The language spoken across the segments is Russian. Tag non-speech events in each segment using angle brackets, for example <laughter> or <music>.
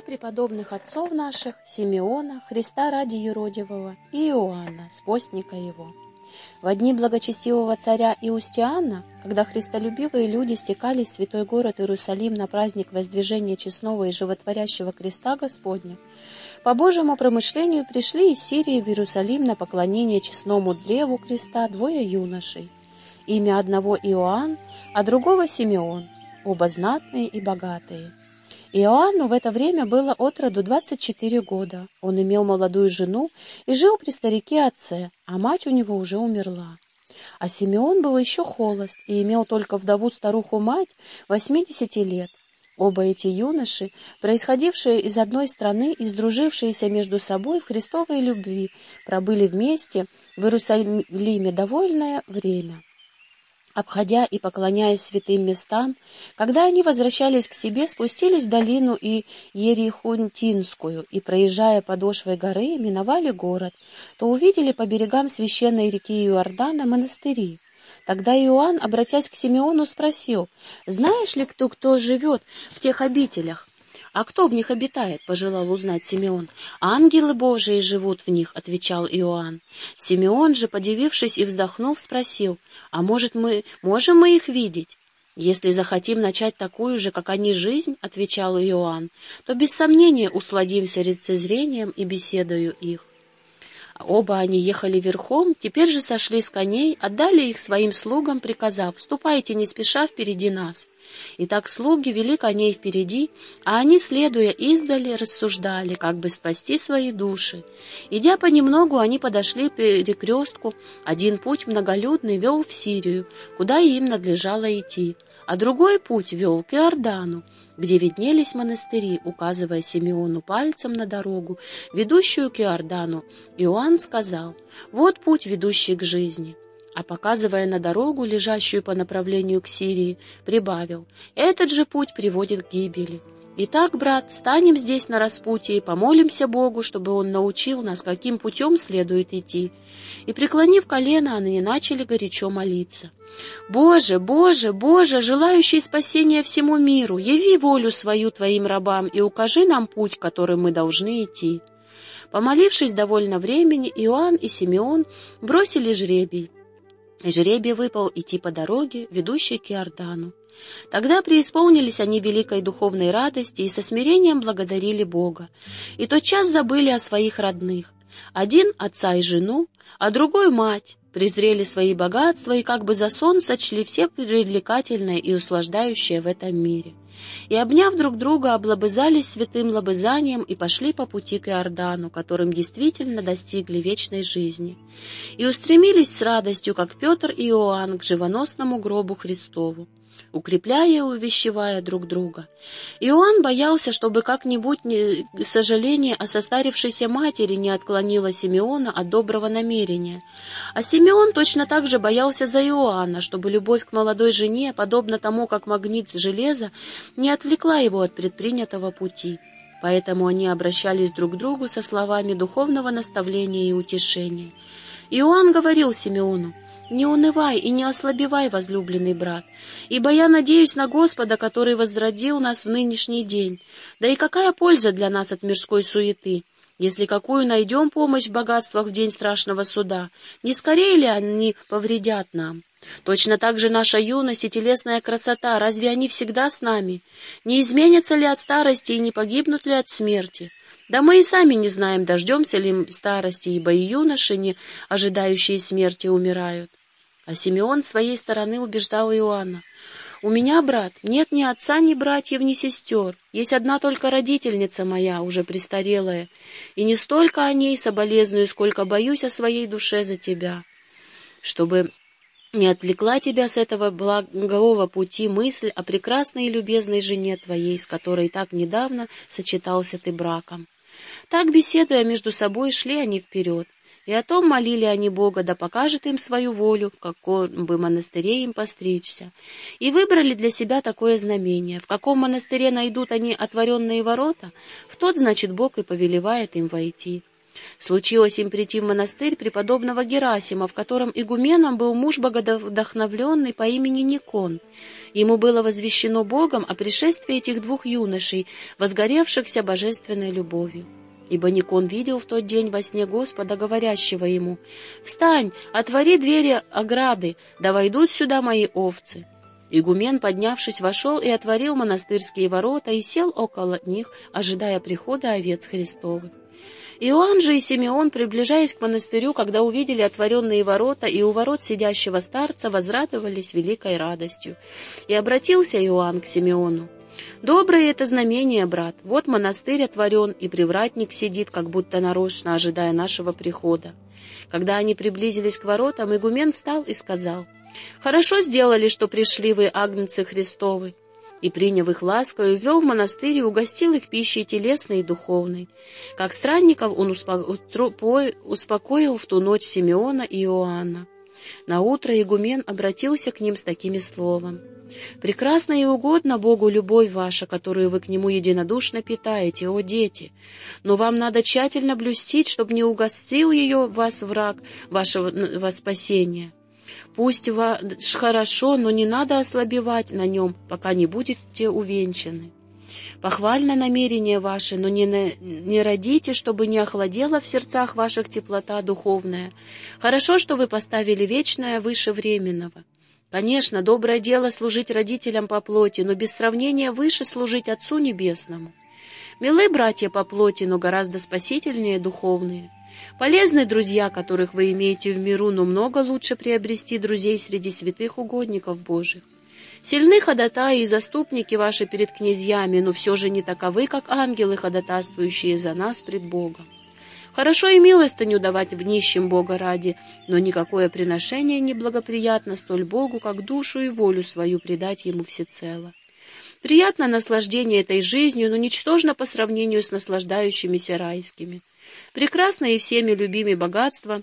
все преподобных отцов наших, Симеона, Христа ради Еродивого и Иоанна, спостника его. В дни благочестивого царя Иустиана, когда христолюбивые люди стекались в святой город Иерусалим на праздник воздвижения честного и животворящего креста Господня, по Божьему промышлению пришли из Сирии в Иерусалим на поклонение честному древу креста двое юношей. Имя одного Иоанн, а другого Симеон, оба знатные и богатые. Иоанну в это время было от роду 24 года. Он имел молодую жену и жил при старике отце, а мать у него уже умерла. А Симеон был еще холост и имел только вдову-старуху-мать 80 лет. Оба эти юноши, происходившие из одной страны и сдружившиеся между собой в Христовой любви, пробыли вместе в Иерусалиме довольное время. Обходя и поклоняясь святым местам, когда они возвращались к себе, спустились в долину и Ерихунтинскую и, проезжая подошвой горы, миновали город, то увидели по берегам священной реки Иордана монастыри. Тогда Иоанн, обратясь к Симеону, спросил, «Знаешь ли кто, кто живет в тех обителях?» «А кто в них обитает?» — пожелал узнать Симеон. «Ангелы Божии живут в них», — отвечал Иоанн. Симеон же, подивившись и вздохнув, спросил, «А может, мы можем мы их видеть?» «Если захотим начать такую же, как они, жизнь, — отвечал Иоанн, — то без сомнения усладимся лицезрением и беседою их». Оба они ехали верхом, теперь же сошли с коней, отдали их своим слугам, приказав, «Ступайте не спеша впереди нас». И так слуги вели коней впереди, а они, следуя издали, рассуждали, как бы спасти свои души. Идя понемногу, они подошли к перекрестку. Один путь многолюдный вел в Сирию, куда им надлежало идти, а другой путь вел к Иордану, где виднелись монастыри, указывая Симеону пальцем на дорогу, ведущую к Иордану. Иоанн сказал, «Вот путь, ведущий к жизни» а показывая на дорогу, лежащую по направлению к Сирии, прибавил, «Этот же путь приводит к гибели». Итак, брат, станем здесь на распутье и помолимся Богу, чтобы Он научил нас, каким путем следует идти. И, преклонив колено, они начали горячо молиться. «Боже, Боже, Боже, желающий спасения всему миру, яви волю свою Твоим рабам и укажи нам путь, которым мы должны идти». Помолившись довольно времени, Иоанн и Симеон бросили жребий. Жребий выпал идти по дороге, ведущей к Иордану. Тогда преисполнились они великой духовной радости и со смирением благодарили Бога, и тотчас забыли о своих родных. Один — отца и жену, а другой — мать, презрели свои богатства и как бы за сон сочли все привлекательное и услаждающее в этом мире. И, обняв друг друга, облобызались святым лобызанием и пошли по пути к Иордану, которым действительно достигли вечной жизни, и устремились с радостью, как Петр и Иоанн, к живоносному гробу Христову укрепляя и увещевая друг друга. Иоанн боялся, чтобы как-нибудь сожаление о состарившейся матери не отклонило Симеона от доброго намерения. А Симеон точно так же боялся за Иоанна, чтобы любовь к молодой жене, подобно тому, как магнит железа, не отвлекла его от предпринятого пути. Поэтому они обращались друг к другу со словами духовного наставления и утешения. Иоанн говорил Симеону, не унывай и не ослабевай, возлюбленный брат, ибо я надеюсь на Господа, который возродил нас в нынешний день. Да и какая польза для нас от мирской суеты, если какую найдем помощь в богатствах в день страшного суда? Не скорее ли они повредят нам? Точно так же наша юность и телесная красота, разве они всегда с нами? Не изменятся ли от старости и не погибнут ли от смерти? Да мы и сами не знаем, дождемся ли старости, ибо и юноши, не ожидающие смерти, умирают. А Симеон своей стороны убеждал Иоанна. «У меня, брат, нет ни отца, ни братьев, ни сестер. Есть одна только родительница моя, уже престарелая, и не столько о ней соболезную, сколько боюсь о своей душе за тебя. Чтобы не отвлекла тебя с этого благового пути мысль о прекрасной и любезной жене твоей, с которой так недавно сочетался ты браком». Так, беседуя между собой, шли они вперед. И о том молили они Бога, да покажет им свою волю, в каком бы монастыре им постричься. И выбрали для себя такое знамение. В каком монастыре найдут они отворенные ворота, в тот, значит, Бог и повелевает им войти. Случилось им прийти в монастырь преподобного Герасима, в котором игуменом был муж богодохновленный по имени Никон. Ему было возвещено Богом о пришествии этих двух юношей, возгоревшихся божественной любовью. Ибо Никон видел в тот день во сне Господа, говорящего ему, «Встань, отвори двери ограды, да войдут сюда мои овцы». Игумен, поднявшись, вошел и отворил монастырские ворота и сел около них, ожидая прихода овец Христовых. Иоанн же и Симеон, приближаясь к монастырю, когда увидели отворенные ворота и у ворот сидящего старца, возрадовались великой радостью. И обратился Иоанн к Симеону. «Доброе это знамение, брат. Вот монастырь отворен, и привратник сидит, как будто нарочно, ожидая нашего прихода». Когда они приблизились к воротам, игумен встал и сказал, «Хорошо сделали, что пришли вы, агнцы Христовы» и, приняв их ласково, ввел в монастырь и угостил их пищей телесной и духовной. Как странников он успокоил в ту ночь Симеона и Иоанна. Наутро игумен обратился к ним с такими словом. «Прекрасно и угодно Богу любовь ваша, которую вы к Нему единодушно питаете, о дети! Но вам надо тщательно блюстить, чтобы не угостил ее вас враг вашего спасения». Пусть ваш хорошо, но не надо ослабевать на нем, пока не будете увенчаны. Похвально намерение ваше, но не, на, не родите, чтобы не охладела в сердцах ваших теплота духовная. Хорошо, что вы поставили вечное выше временного. Конечно, доброе дело служить родителям по плоти, но без сравнения выше служить Отцу Небесному. Милы братья по плоти, но гораздо спасительнее духовные. Полезны друзья, которых вы имеете в миру, но много лучше приобрести друзей среди святых угодников Божьих. Сильны ходатаи и заступники ваши перед князьями, но все же не таковы, как ангелы, ходатайствующие за нас пред Богом. Хорошо и милостыню давать в нищем Бога ради, но никакое приношение не благоприятно столь Богу, как душу и волю свою предать Ему всецело. Приятно наслаждение этой жизнью, но ничтожно по сравнению с наслаждающимися райскими. Прекрасно и всеми любимые богатства,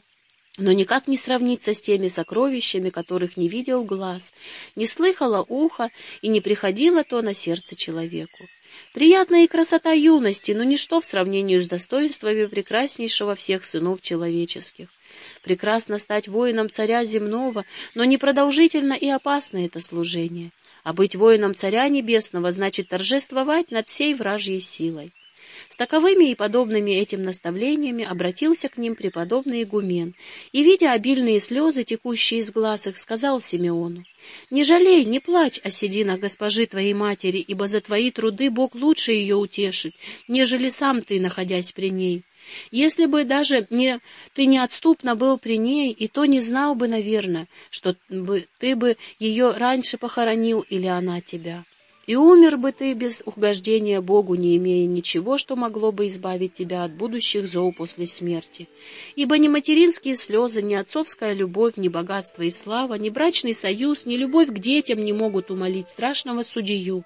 но никак не сравнится с теми сокровищами, которых не видел глаз, не слыхало ухо и не приходило то на сердце человеку. Приятная и красота юности, но ничто в сравнении с достоинствами прекраснейшего всех сынов человеческих. Прекрасно стать воином царя земного, но непродолжительно и опасно это служение. А быть воином царя небесного значит торжествовать над всей вражьей силой. С таковыми и подобными этим наставлениями обратился к ним преподобный игумен, и, видя обильные слезы, текущие из глаз их, сказал Симеону, «Не жалей, не плачь о сединах госпожи твоей матери, ибо за твои труды Бог лучше ее утешит, нежели сам ты, находясь при ней». Если бы даже не, ты неотступно был при ней, и то не знал бы, наверное, что бы, ты бы ее раньше похоронил или она тебя. И умер бы ты без угождения Богу, не имея ничего, что могло бы избавить тебя от будущих зол после смерти. Ибо ни материнские слезы, ни отцовская любовь, ни богатство и слава, ни брачный союз, ни любовь к детям не могут умолить страшного судью,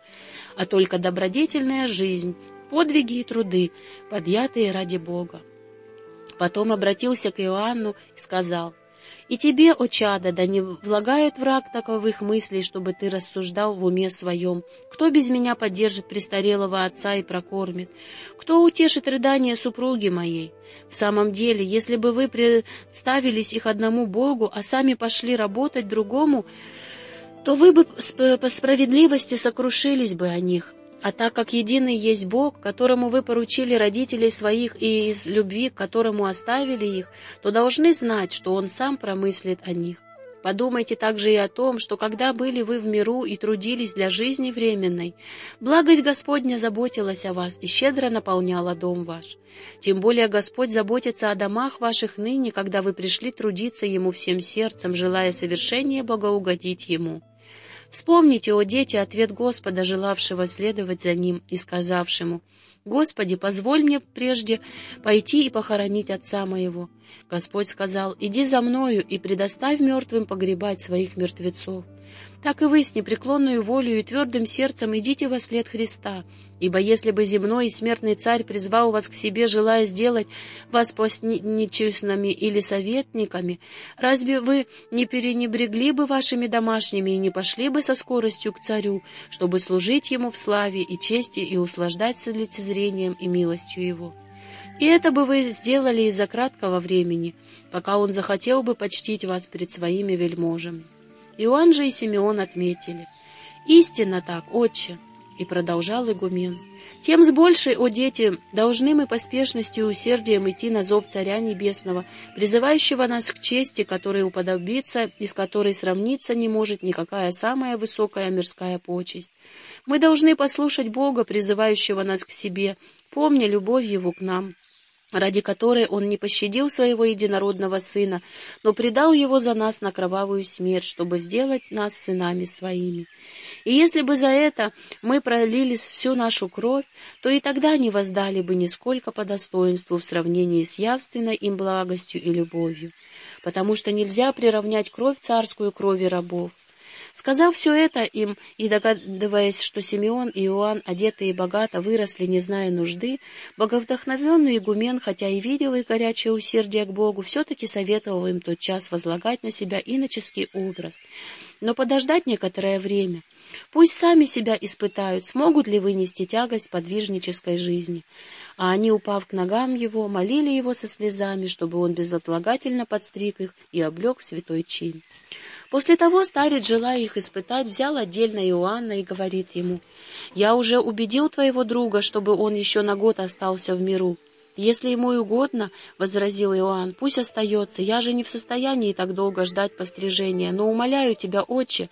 а только добродетельная жизнь, подвиги и труды, подъятые ради Бога. Потом обратился к Иоанну и сказал, и тебе, о чадо, да не влагает враг таковых мыслей, чтобы ты рассуждал в уме своем. Кто без меня поддержит престарелого отца и прокормит? Кто утешит рыдания супруги моей? В самом деле, если бы вы представились их одному Богу, а сами пошли работать другому, то вы бы по справедливости сокрушились бы о них. А так как единый есть Бог, которому вы поручили родителей своих и из любви, к которому оставили их, то должны знать, что Он сам промыслит о них. Подумайте также и о том, что когда были вы в миру и трудились для жизни временной, благость Господня заботилась о вас и щедро наполняла дом ваш. Тем более Господь заботится о домах ваших ныне, когда вы пришли трудиться Ему всем сердцем, желая совершения богоугодить Ему. Вспомните, о дети, ответ Господа, желавшего следовать за ним и сказавшему, «Господи, позволь мне прежде пойти и похоронить отца моего». Господь сказал, «Иди за мною и предоставь мертвым погребать своих мертвецов» так и вы с непреклонной волей и твердым сердцем идите во след Христа, ибо если бы земной и смертный царь призвал вас к себе, желая сделать вас постничестными или советниками, разве вы не перенебрегли бы вашими домашними и не пошли бы со скоростью к царю, чтобы служить ему в славе и чести и услаждаться лицезрением и милостью его?» И это бы вы сделали из-за краткого времени, пока он захотел бы почтить вас перед своими вельможами. Иоанн же и Симеон отметили. «Истинно так, отче!» И продолжал игумен. Тем с большей, о дети, должны мы поспешностью и усердием идти на зов Царя Небесного, призывающего нас к чести, которой уподобиться и с которой сравниться не может никакая самая высокая мирская почесть. Мы должны послушать Бога, призывающего нас к себе, помня любовь Его к нам ради которой он не пощадил своего единородного сына, но предал его за нас на кровавую смерть, чтобы сделать нас сынами своими. И если бы за это мы пролили всю нашу кровь, то и тогда не воздали бы нисколько по достоинству в сравнении с явственной им благостью и любовью, потому что нельзя приравнять кровь царскую крови рабов. Сказав все это им и догадываясь, что Симеон и Иоанн, одетые богато, выросли, не зная нужды, боговдохновенный игумен, хотя и видел их горячее усердие к Богу, все-таки советовал им тот час возлагать на себя иноческий образ, но подождать некоторое время. Пусть сами себя испытают, смогут ли вынести тягость подвижнической жизни. А они, упав к ногам его, молили его со слезами, чтобы он безотлагательно подстриг их и облег в святой чин. После того старец, желая их испытать, взял отдельно Иоанна и говорит ему, «Я уже убедил твоего друга, чтобы он еще на год остался в миру. Если ему угодно, — возразил Иоанн, — пусть остается, я же не в состоянии так долго ждать пострижения, но умоляю тебя, отче,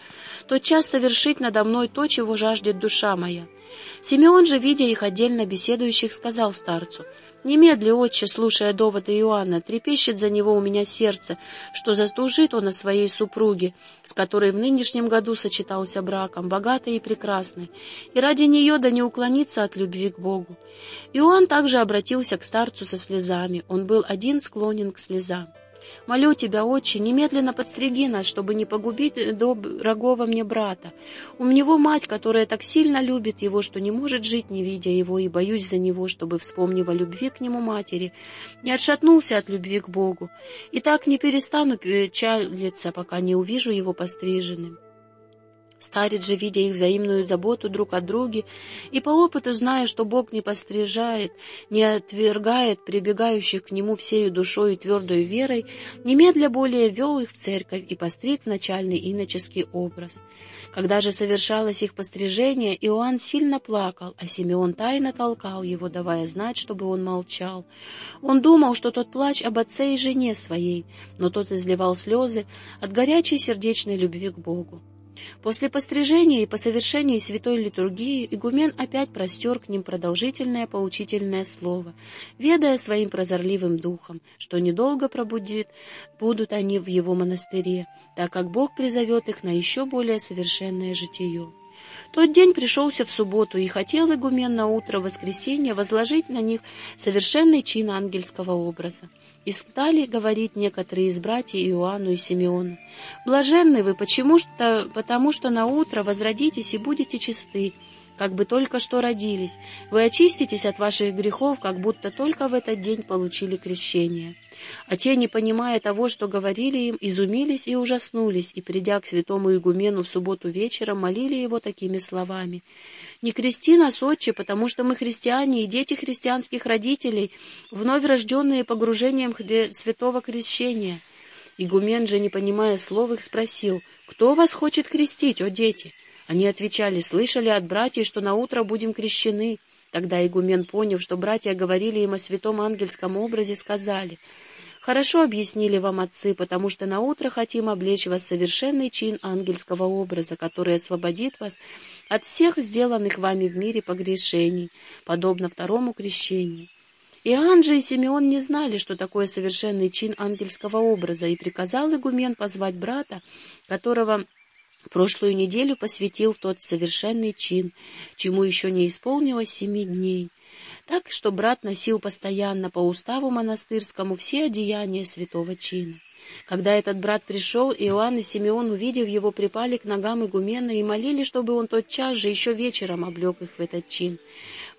тот час совершить надо мной то, чего жаждет душа моя». Симеон же, видя их отдельно беседующих, сказал старцу, — Немедли, отче, слушая доводы Иоанна, трепещет за него у меня сердце, что заслужит он о своей супруге, с которой в нынешнем году сочетался браком, богатой и прекрасной, и ради нее да не уклониться от любви к Богу. Иоанн также обратился к старцу со слезами, он был один склонен к слезам. Молю тебя, отче, немедленно подстриги нас, чтобы не погубить дорогого мне брата. У него мать, которая так сильно любит его, что не может жить, не видя его, и боюсь за него, чтобы, вспомнив о любви к нему матери, не отшатнулся от любви к Богу. И так не перестану печалиться, пока не увижу его постриженным. Старец же, видя их взаимную заботу друг о друге, и по опыту зная, что Бог не пострижает, не отвергает прибегающих к Нему всею душой и твердой верой, немедля более вел их в церковь и постриг в начальный иноческий образ. Когда же совершалось их пострижение, Иоанн сильно плакал, а Симеон тайно толкал его, давая знать, чтобы он молчал. Он думал, что тот плач об отце и жене своей, но тот изливал слезы от горячей сердечной любви к Богу. После пострижения и по совершении святой литургии игумен опять простер к ним продолжительное поучительное слово, ведая своим прозорливым духом, что недолго пробудит, будут они в его монастыре, так как Бог призовет их на еще более совершенное житие. Тот день пришелся в субботу, и хотел игумен на утро воскресенья возложить на них совершенный чин ангельского образа. И стали говорить некоторые из братьев Иоанну и Симеону, «Блаженны вы, почему что, потому что на утро возродитесь и будете чисты, как бы только что родились. Вы очиститесь от ваших грехов, как будто только в этот день получили крещение». А те, не понимая того, что говорили им, изумились и ужаснулись, и, придя к святому игумену в субботу вечером, молили его такими словами — не крести нас, отче, потому что мы христиане и дети христианских родителей, вновь рожденные погружением святого крещения. Игумен же, не понимая слов их, спросил, «Кто вас хочет крестить, о дети?» Они отвечали, «Слышали от братьев, что на утро будем крещены». Тогда игумен, поняв, что братья говорили им о святом ангельском образе, сказали, Хорошо объяснили вам отцы, потому что на утро хотим облечь вас совершенный чин ангельского образа, который освободит вас от всех сделанных вами в мире погрешений, подобно второму крещению. Иоанн же и Симеон не знали, что такое совершенный чин ангельского образа, и приказал игумен позвать брата, которого прошлую неделю посвятил в тот совершенный чин, чему еще не исполнилось семи дней так что брат носил постоянно по уставу монастырскому все одеяния святого чина. Когда этот брат пришел, Иоанн и Симеон, увидев его, припали к ногам игумена и молили, чтобы он тот час же еще вечером облег их в этот чин.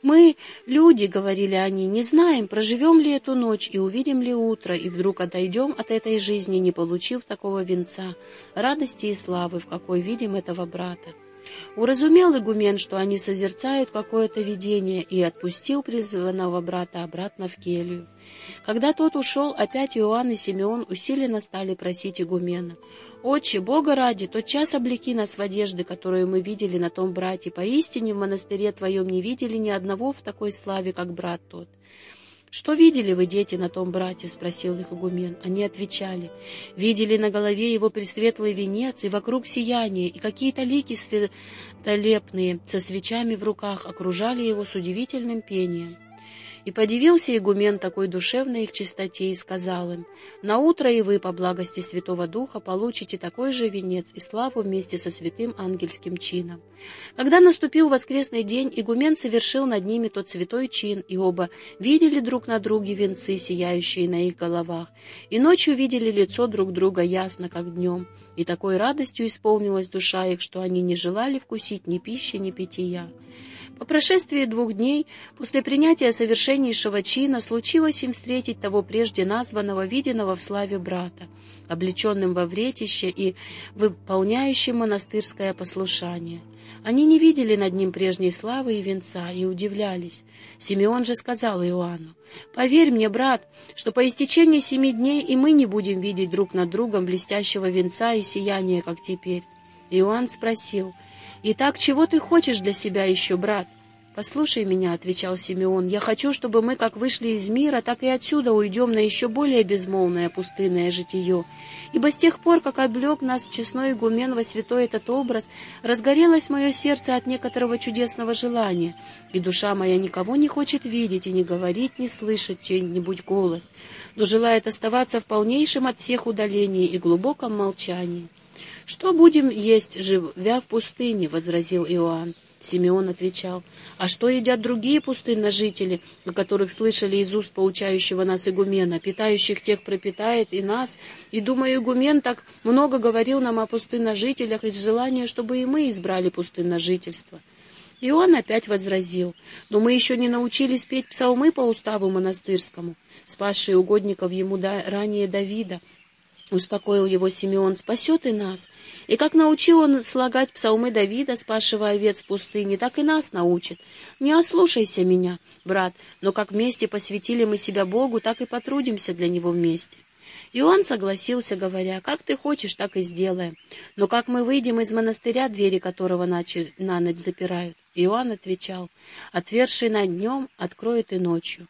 «Мы, люди, — говорили они, — не знаем, проживем ли эту ночь и увидим ли утро, и вдруг отойдем от этой жизни, не получив такого венца, радости и славы, в какой видим этого брата». Уразумел игумен, что они созерцают какое-то видение, и отпустил призванного брата обратно в келью. Когда тот ушел, опять Иоанн и Симеон усиленно стали просить игумена. «Отче, Бога ради, тот час облеки нас в одежды, которую мы видели на том брате. Поистине в монастыре твоем не видели ни одного в такой славе, как брат тот». «Что видели вы, дети, на том брате?» — спросил их игумен. Они отвечали. «Видели на голове его пресветлый венец, и вокруг сияние, и какие-то лики светолепные со свечами в руках окружали его с удивительным пением». И подивился игумен такой душевной их чистоте и сказал им, «На утро и вы, по благости Святого Духа, получите такой же венец и славу вместе со святым ангельским чином». Когда наступил воскресный день, игумен совершил над ними тот святой чин, и оба видели друг на друге венцы, сияющие на их головах, и ночью видели лицо друг друга ясно, как днем. И такой радостью исполнилась душа их, что они не желали вкусить ни пищи, ни питья. По прошествии двух дней после принятия совершеннейшего чина случилось им встретить того прежде названного, виденного в славе брата, облеченным во вретище и выполняющим монастырское послушание. Они не видели над ним прежней славы и венца и удивлялись. Симеон же сказал Иоанну, «Поверь мне, брат, что по истечении семи дней и мы не будем видеть друг над другом блестящего венца и сияния, как теперь». Иоанн спросил, — «Итак, чего ты хочешь для себя еще, брат?» «Послушай меня», — отвечал Симеон, — «я хочу, чтобы мы как вышли из мира, так и отсюда уйдем на еще более безмолвное пустынное житие. Ибо с тех пор, как облег нас честной игумен во святой этот образ, разгорелось мое сердце от некоторого чудесного желания, и душа моя никого не хочет видеть и не говорить, не слышать чей-нибудь голос, но желает оставаться в полнейшем от всех удалении и глубоком молчании». «Что будем есть, живя в пустыне?» — возразил Иоанн. Симеон отвечал, «А что едят другие пустынножители, о которых слышали из уст получающего нас игумена, питающих тех пропитает и нас? И, думаю, игумен так много говорил нам о пустынножителях из желания, чтобы и мы избрали пустынножительство». И он опять возразил, «Но мы еще не научились петь псалмы по уставу монастырскому, спасшие угодников ему ранее Давида, Успокоил его Симеон, спасет и нас. И как научил он слагать псалмы Давида, спасшего овец в пустыне, так и нас научит. Не ослушайся меня, брат, но как вместе посвятили мы себя Богу, так и потрудимся для Него вместе. Иоанн согласился, говоря, как ты хочешь, так и сделаем. Но как мы выйдем из монастыря, двери которого начали, на ночь запирают? Иоанн отвечал, отверший над днем, откроет и ночью.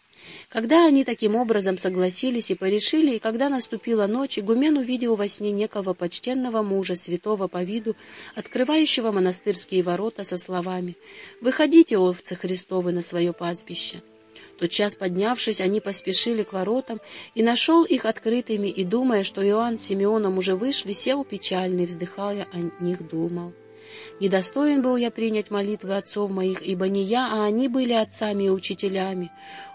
Когда они таким образом согласились и порешили, и когда наступила ночь, игумен увидел во сне некого почтенного мужа, святого по виду, открывающего монастырские ворота со словами «Выходите, овцы Христовы, на свое пастбище». Тотчас поднявшись, они поспешили к воротам, и нашел их открытыми, и, думая, что Иоанн с Симеоном уже вышли, сел печальный, вздыхая о них думал. Недостоин был я принять молитвы отцов моих, ибо не я, а они были отцами и учителями.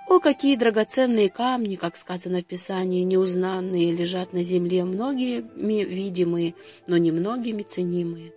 О, какие драгоценные камни, как сказано в Писании, неузнанные, лежат на земле, многими видимые, но немногими ценимые.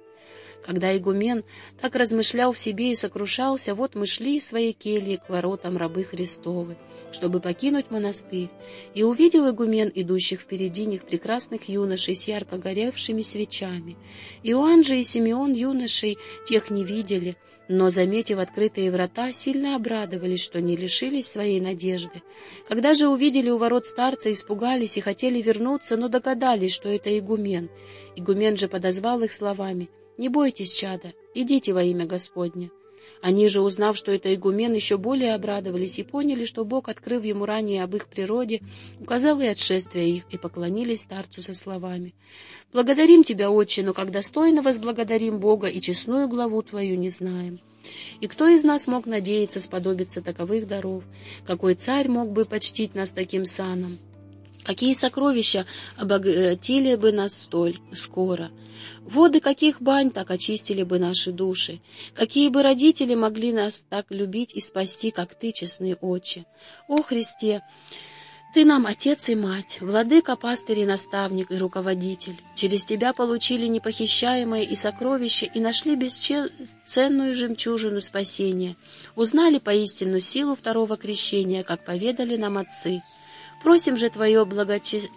Когда игумен так размышлял в себе и сокрушался, вот мы шли из своей кельи к воротам рабы Христовы чтобы покинуть монастырь, и увидел игумен, идущих впереди них прекрасных юношей с ярко горевшими свечами. Иоанн же и Симеон юношей тех не видели, но, заметив открытые врата, сильно обрадовались, что не лишились своей надежды. Когда же увидели у ворот старца, испугались и хотели вернуться, но догадались, что это игумен. Игумен же подозвал их словами «Не бойтесь, чада, идите во имя Господне». Они же, узнав, что это игумен, еще более обрадовались и поняли, что Бог, открыв ему ранее об их природе, указал и отшествие их, и поклонились старцу со словами. «Благодарим тебя, Отче, но как достойно возблагодарим Бога и честную главу твою не знаем». И кто из нас мог надеяться сподобиться таковых даров? Какой царь мог бы почтить нас таким саном? Какие сокровища обогатили бы нас столь скоро? Воды каких бань так очистили бы наши души? Какие бы родители могли нас так любить и спасти, как Ты, честный Отче? О, Христе! Ты нам отец и мать, владыка, пастырь и наставник и руководитель. Через тебя получили непохищаемое и сокровище и нашли бесценную жемчужину спасения. Узнали поистину силу второго крещения, как поведали нам отцы. Просим же Твое благочестие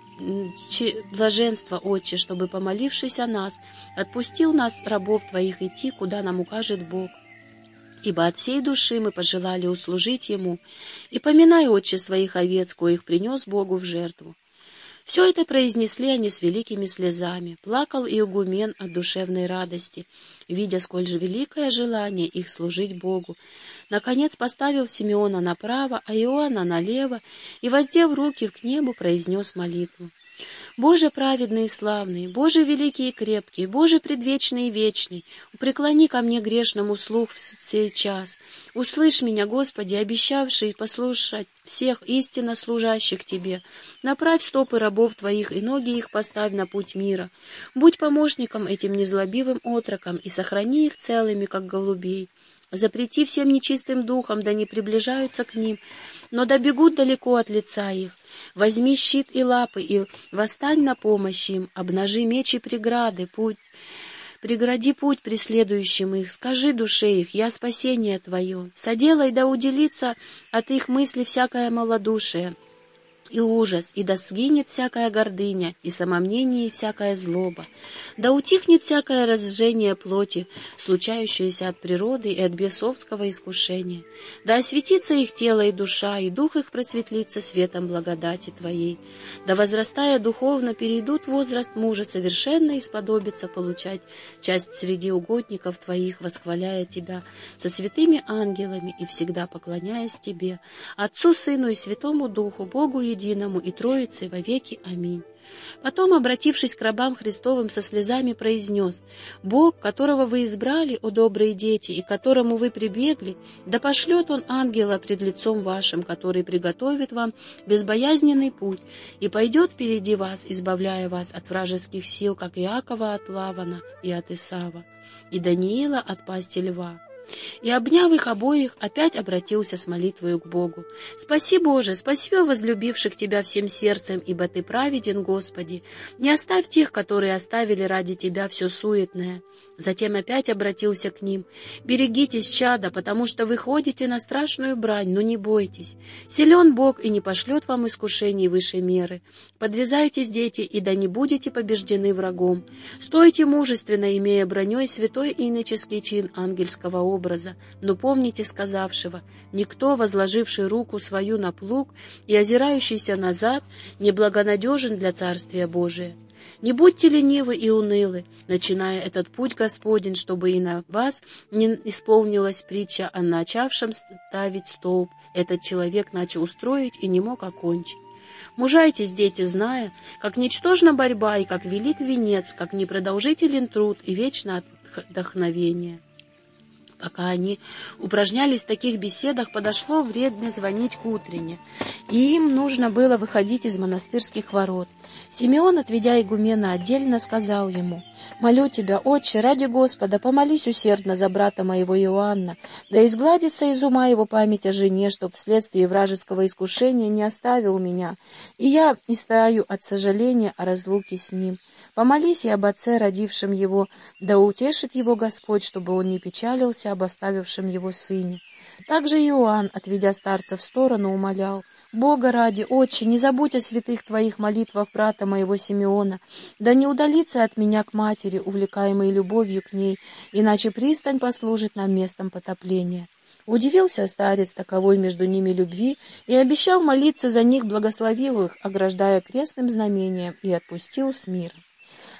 блаженства, Отче, чтобы, помолившись о нас, отпустил нас, рабов Твоих, идти, куда нам укажет Бог. Ибо от всей души мы пожелали услужить Ему, и поминай, Отче, своих овец, коих принес Богу в жертву. Все это произнесли они с великими слезами. Плакал и угумен от душевной радости, видя, сколь же великое желание их служить Богу. Наконец поставил Симеона направо, а Иоанна налево, и, воздев руки к небу, произнес молитву. Боже праведный и славный, Боже великий и крепкий, Боже предвечный и вечный, преклони ко мне грешному слух в сей час. Услышь меня, Господи, обещавший послушать всех истинно служащих Тебе. Направь стопы рабов Твоих и ноги их поставь на путь мира. Будь помощником этим незлобивым отрокам и сохрани их целыми, как голубей. Запрети всем нечистым духам, да не приближаются к ним, но да бегут далеко от лица их. Возьми щит и лапы и восстань на помощь им, обнажи меч и преграды, путь, прегради путь преследующим их, скажи душе их, я спасение твое, соделай да уделится от их мысли всякое малодушие, и ужас, и да сгинет всякая гордыня, и самомнение, и всякая злоба. Да утихнет всякое разжение плоти, случающееся от природы и от бесовского искушения. Да осветится их тело и душа, и дух их просветлится светом благодати Твоей. Да, возрастая духовно, перейдут возраст мужа совершенно и сподобится получать часть среди угодников Твоих, восхваляя Тебя со святыми ангелами и всегда поклоняясь Тебе, Отцу, Сыну и Святому Духу, Богу единому, единому и Троице во веки. Аминь. Потом, обратившись к рабам Христовым, со слезами произнес, «Бог, которого вы избрали, о добрые дети, и к которому вы прибегли, да пошлет Он ангела пред лицом вашим, который приготовит вам безбоязненный путь, и пойдет впереди вас, избавляя вас от вражеских сил, как Иакова от Лавана и от Исава, и Даниила от пасти льва» и, обняв их обоих, опять обратился с молитвою к Богу. «Спаси, Боже, спаси возлюбивших Тебя всем сердцем, ибо Ты праведен, Господи. Не оставь тех, которые оставили ради Тебя все суетное». Затем опять обратился к ним. «Берегитесь, чада, потому что вы ходите на страшную брань, но не бойтесь. Силен Бог и не пошлет вам искушений выше меры. Подвязайтесь, дети, и да не будете побеждены врагом. Стойте мужественно, имея броней святой иноческий чин ангельского образа. Но помните сказавшего, никто, возложивший руку свою на плуг и озирающийся назад, неблагонадежен для Царствия Божия. Не будьте ленивы и унылы, начиная этот путь Господень, чтобы и на вас не исполнилась притча о начавшем ставить столб. Этот человек начал устроить и не мог окончить. Мужайтесь, дети, зная, как ничтожна борьба и как велик венец, как непродолжителен труд и вечное вдохновение. Пока они упражнялись в таких беседах, подошло время звонить к утренне, и им нужно было выходить из монастырских ворот. Симеон, отведя игумена отдельно, сказал ему, «Молю тебя, отче, ради Господа, помолись усердно за брата моего Иоанна, да изгладится из ума его память о жене, чтоб вследствие вражеского искушения не оставил меня, и я истаю от сожаления о разлуке с ним. Помолись и об отце, родившем его, да утешит его Господь, чтобы он не печалился об оставившем его сыне. Также Иоанн, отведя старца в сторону, умолял, «Бога ради, отче, не забудь о святых твоих молитвах брата моего Симеона, да не удалится от меня к матери, увлекаемой любовью к ней, иначе пристань послужит нам местом потопления». Удивился старец таковой между ними любви и обещал молиться за них, благословил их, ограждая крестным знамением, и отпустил с миром.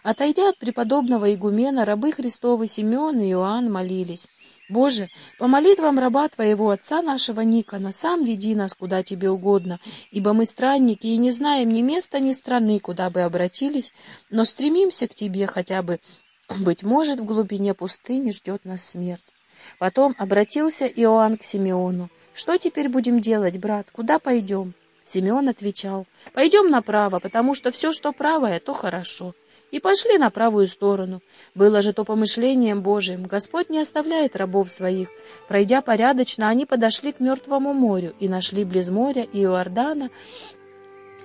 Отойдя от преподобного игумена, рабы Христовы Симеон и Иоанн молились. «Боже, по молитвам раба Твоего отца нашего Никона, сам веди нас, куда Тебе угодно, ибо мы странники и не знаем ни места, ни страны, куда бы обратились, но стремимся к Тебе хотя бы, быть может, в глубине пустыни ждет нас смерть». Потом обратился Иоанн к Симеону. «Что теперь будем делать, брат? Куда пойдем?» Симеон отвечал, «Пойдем направо, потому что все, что правое, то хорошо и пошли на правую сторону. Было же то помышлением Божиим. Господь не оставляет рабов своих. Пройдя порядочно, они подошли к Мертвому морю и нашли близ моря Иордана,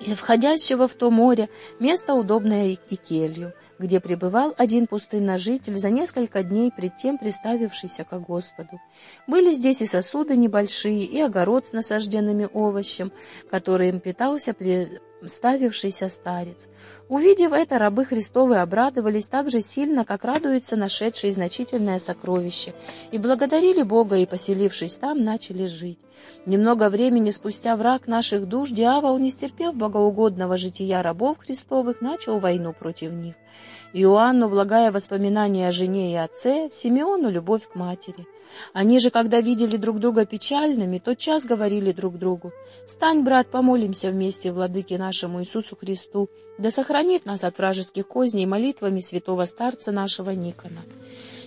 и входящего в то море, место удобное и келью, где пребывал один пустынножитель за несколько дней пред тем приставившийся к Господу. Были здесь и сосуды небольшие, и огород с насажденными овощем, которым питался ставившийся старец. Увидев это, рабы Христовы обрадовались так же сильно, как радуются нашедшие значительное сокровище, и благодарили Бога, и, поселившись там, начали жить. Немного времени спустя враг наших душ, дьявол, не стерпев богоугодного жития рабов Христовых, начал войну против них. Иоанну, влагая воспоминания о жене и отце, Симеону любовь к матери. Они же, когда видели друг друга печальными, тотчас говорили друг другу, «Стань, брат, помолимся вместе владыке нашему Иисусу Христу, да сохранит нас от вражеских козней молитвами святого старца нашего Никона».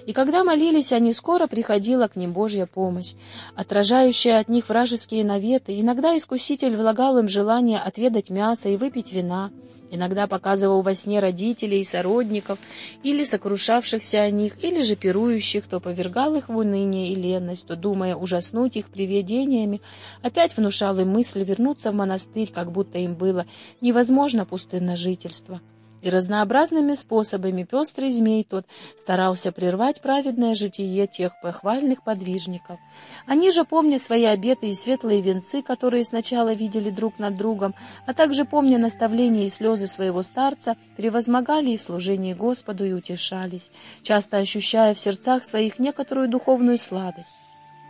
И когда молились они, скоро приходила к ним Божья помощь, отражающая от них вражеские наветы. Иногда искуситель влагал им желание отведать мясо и выпить вина, иногда показывал во сне родителей и сородников, или сокрушавшихся о них, или же пирующих, то повергал их в уныние и ленность, то, думая ужаснуть их привидениями, опять внушал им мысль вернуться в монастырь, как будто им было невозможно пустынное жительство и разнообразными способами пестрый змей тот старался прервать праведное житие тех похвальных подвижников. Они же, помня свои обеты и светлые венцы, которые сначала видели друг над другом, а также помня наставления и слезы своего старца, превозмогали и в служении Господу и утешались, часто ощущая в сердцах своих некоторую духовную сладость.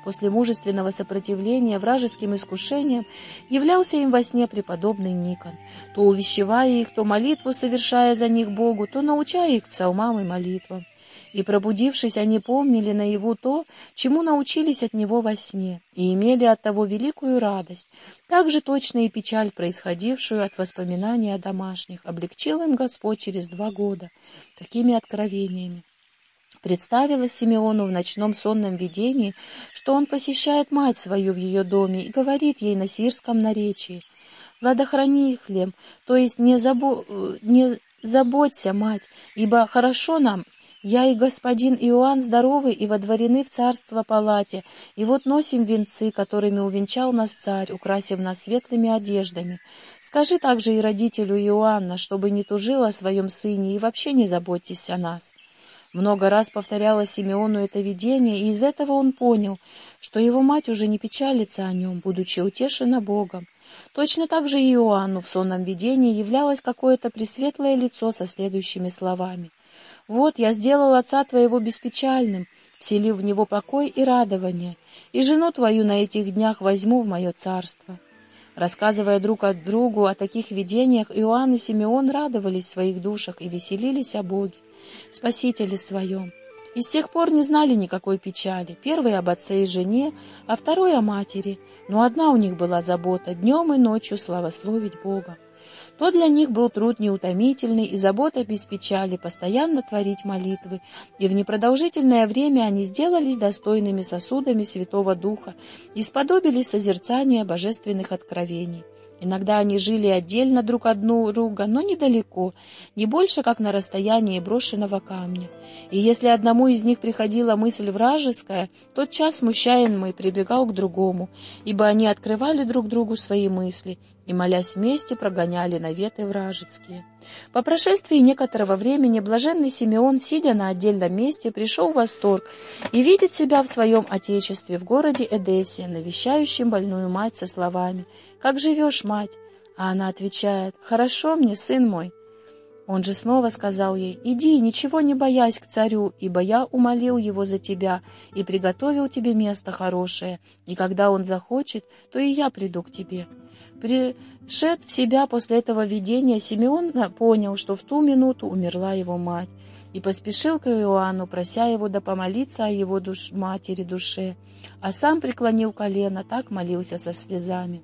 После мужественного сопротивления вражеским искушениям являлся им во сне преподобный Никон, то увещевая их, то молитву совершая за них Богу, то научая их псалмам и молитвам. И, пробудившись, они помнили наяву то, чему научились от него во сне, и имели от того великую радость. Так же точно и печаль, происходившую от воспоминаний о домашних, облегчил им Господь через два года такими откровениями. Представилось Симеону в ночном сонном видении, что он посещает мать свою в ее доме и говорит ей на сирском наречии. «Владохранителем, то есть не, забо... не заботься, мать, ибо хорошо нам, я и господин Иоанн здоровы и водворены в царство палате, и вот носим венцы, которыми увенчал нас царь, украсив нас светлыми одеждами. Скажи также и родителю Иоанна, чтобы не тужил о своем сыне и вообще не заботьтесь о нас». Много раз повторяла Симеону это видение, и из этого он понял, что его мать уже не печалится о нем, будучи утешена Богом. Точно так же и Иоанну в сонном видении являлось какое-то пресветлое лицо со следующими словами. «Вот я сделал отца твоего беспечальным, вселив в него покой и радование, и жену твою на этих днях возьму в мое царство». Рассказывая друг от другу о таких видениях, Иоанн и Симеон радовались в своих душах и веселились о Боге. Спасителе своем. И с тех пор не знали никакой печали. Первый об отце и жене, а второй о матери. Но одна у них была забота — днем и ночью славословить Бога. То для них был труд неутомительный и забота без печали, постоянно творить молитвы, и в непродолжительное время они сделались достойными сосудами Святого Духа и сподобились созерцания божественных откровений. Иногда они жили отдельно друг от друга, но недалеко, не больше, как на расстоянии брошенного камня. И если одному из них приходила мысль вражеская, тот час смущаемый прибегал к другому, ибо они открывали друг другу свои мысли и, молясь вместе, прогоняли наветы вражеские. По прошествии некоторого времени блаженный Симеон, сидя на отдельном месте, пришел в восторг и видит себя в своем отечестве, в городе Эдессе, навещающим больную мать со словами «Как живешь, мать?» А она отвечает «Хорошо мне, сын мой». Он же снова сказал ей, «Иди, ничего не боясь к царю, ибо я умолил его за тебя и приготовил тебе место хорошее, и когда он захочет, то и я приду к тебе». Пришед в себя после этого видения, Симеон понял, что в ту минуту умерла его мать, и поспешил к Иоанну, прося его да помолиться о его душ... матери душе, а сам преклонил колено, так молился со слезами.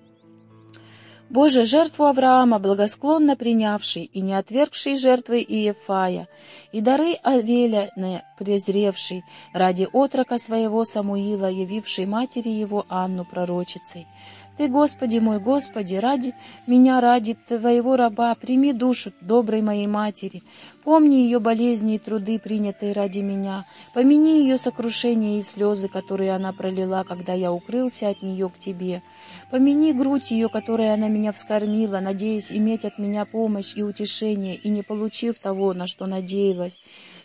Боже, жертву Авраама, благосклонно принявший и не отвергший жертвы Иефая, и дары Авеля презревший, ради отрока своего Самуила, явивший матери его Анну пророчицей, ты, Господи мой, Господи, ради меня, ради Твоего раба, прими душу доброй моей матери, помни ее болезни и труды, принятые ради меня, помяни ее сокрушения и слезы, которые она пролила, когда я укрылся от нее к Тебе, помяни грудь ее, которой она меня вскормила, надеясь иметь от меня помощь и утешение, и не получив того, на что надеялась.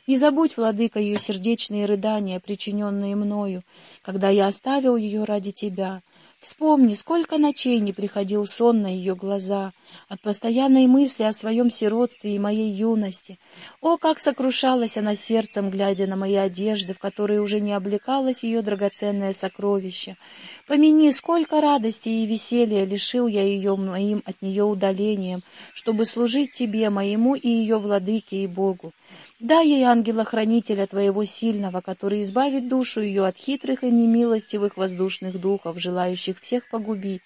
Не забудь, владыка, ее сердечные рыдания, причиненные мною, когда я оставил ее ради Тебя, Вспомни, сколько ночей не приходил сон на ее глаза от постоянной мысли о своем сиротстве и моей юности. О, как сокрушалась она сердцем, глядя на мои одежды, в которые уже не облекалось ее драгоценное сокровище. Помяни, сколько радости и веселья лишил я ее моим от нее удалением, чтобы служить тебе, моему и ее владыке и Богу. Дай ей ангела-хранителя Твоего сильного, который избавит душу ее от хитрых и немилостивых воздушных духов, желающих всех погубить.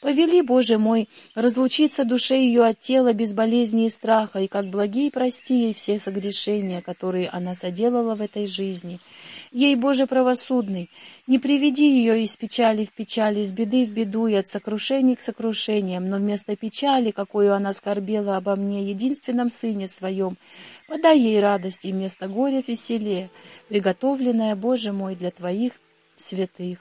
Повели, Боже мой, разлучиться душе ее от тела без болезни и страха, и как благие прости ей все согрешения, которые она соделала в этой жизни. Ей, Боже правосудный, не приведи ее из печали в печаль, из беды в беду и от сокрушений к сокрушениям, но вместо печали, какую она скорбела обо мне, единственном сыне своем, подай ей радость и вместо горя веселье, приготовленное, Боже мой, для Твоих святых.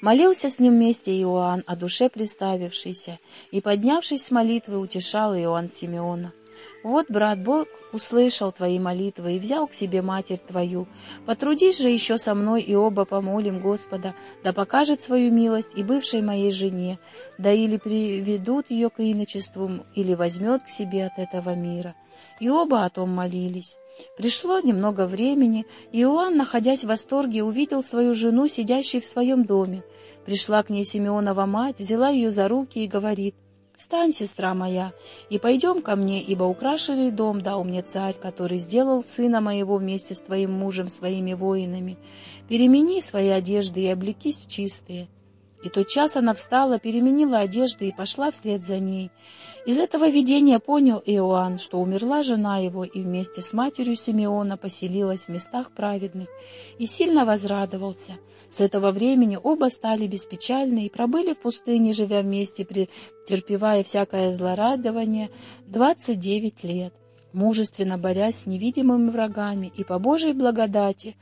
Молился с ним вместе Иоанн, о душе приставившийся, и, поднявшись с молитвы, утешал Иоанн Симеона. «Вот, брат, Бог услышал твои молитвы и взял к себе матерь твою. Потрудись же еще со мной, и оба помолим Господа, да покажет свою милость и бывшей моей жене, да или приведут ее к иночеству, или возьмет к себе от этого мира». И оба о том молились. Пришло немного времени, и Иоанн, находясь в восторге, увидел свою жену, сидящей в своем доме. Пришла к ней Симеонова мать, взяла ее за руки и говорит, «Встань, сестра моя, и пойдем ко мне, ибо украшенный дом дал мне царь, который сделал сына моего вместе с твоим мужем, своими воинами. Перемени свои одежды и облекись в чистые». И тот час она встала, переменила одежды и пошла вслед за ней. Из этого видения понял Иоанн, что умерла жена его, и вместе с матерью Симеона поселилась в местах праведных, и сильно возрадовался. С этого времени оба стали беспечальны и пробыли в пустыне, живя вместе, претерпевая всякое злорадование, двадцать девять лет, мужественно борясь с невидимыми врагами и по Божьей благодати,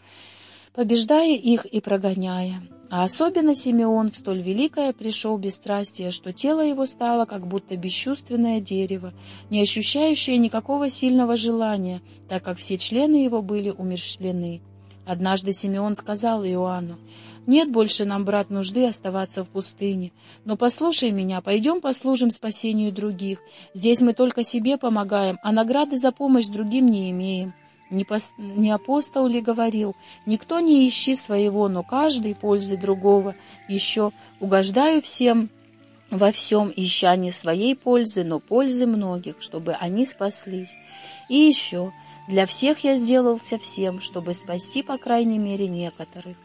побеждая их и прогоняя. А особенно Симеон в столь великое пришел бесстрастие, что тело его стало как будто бесчувственное дерево, не ощущающее никакого сильного желания, так как все члены его были умерщвлены. Однажды Симеон сказал Иоанну, «Нет больше нам, брат, нужды оставаться в пустыне, но послушай меня, пойдем послужим спасению других. Здесь мы только себе помогаем, а награды за помощь другим не имеем». Не, пос... не апостол ли говорил, «Никто не ищи своего, но каждый пользы другого. Еще угождаю всем во всем, ища не своей пользы, но пользы многих, чтобы они спаслись. И еще, для всех я сделался всем, чтобы спасти, по крайней мере, некоторых».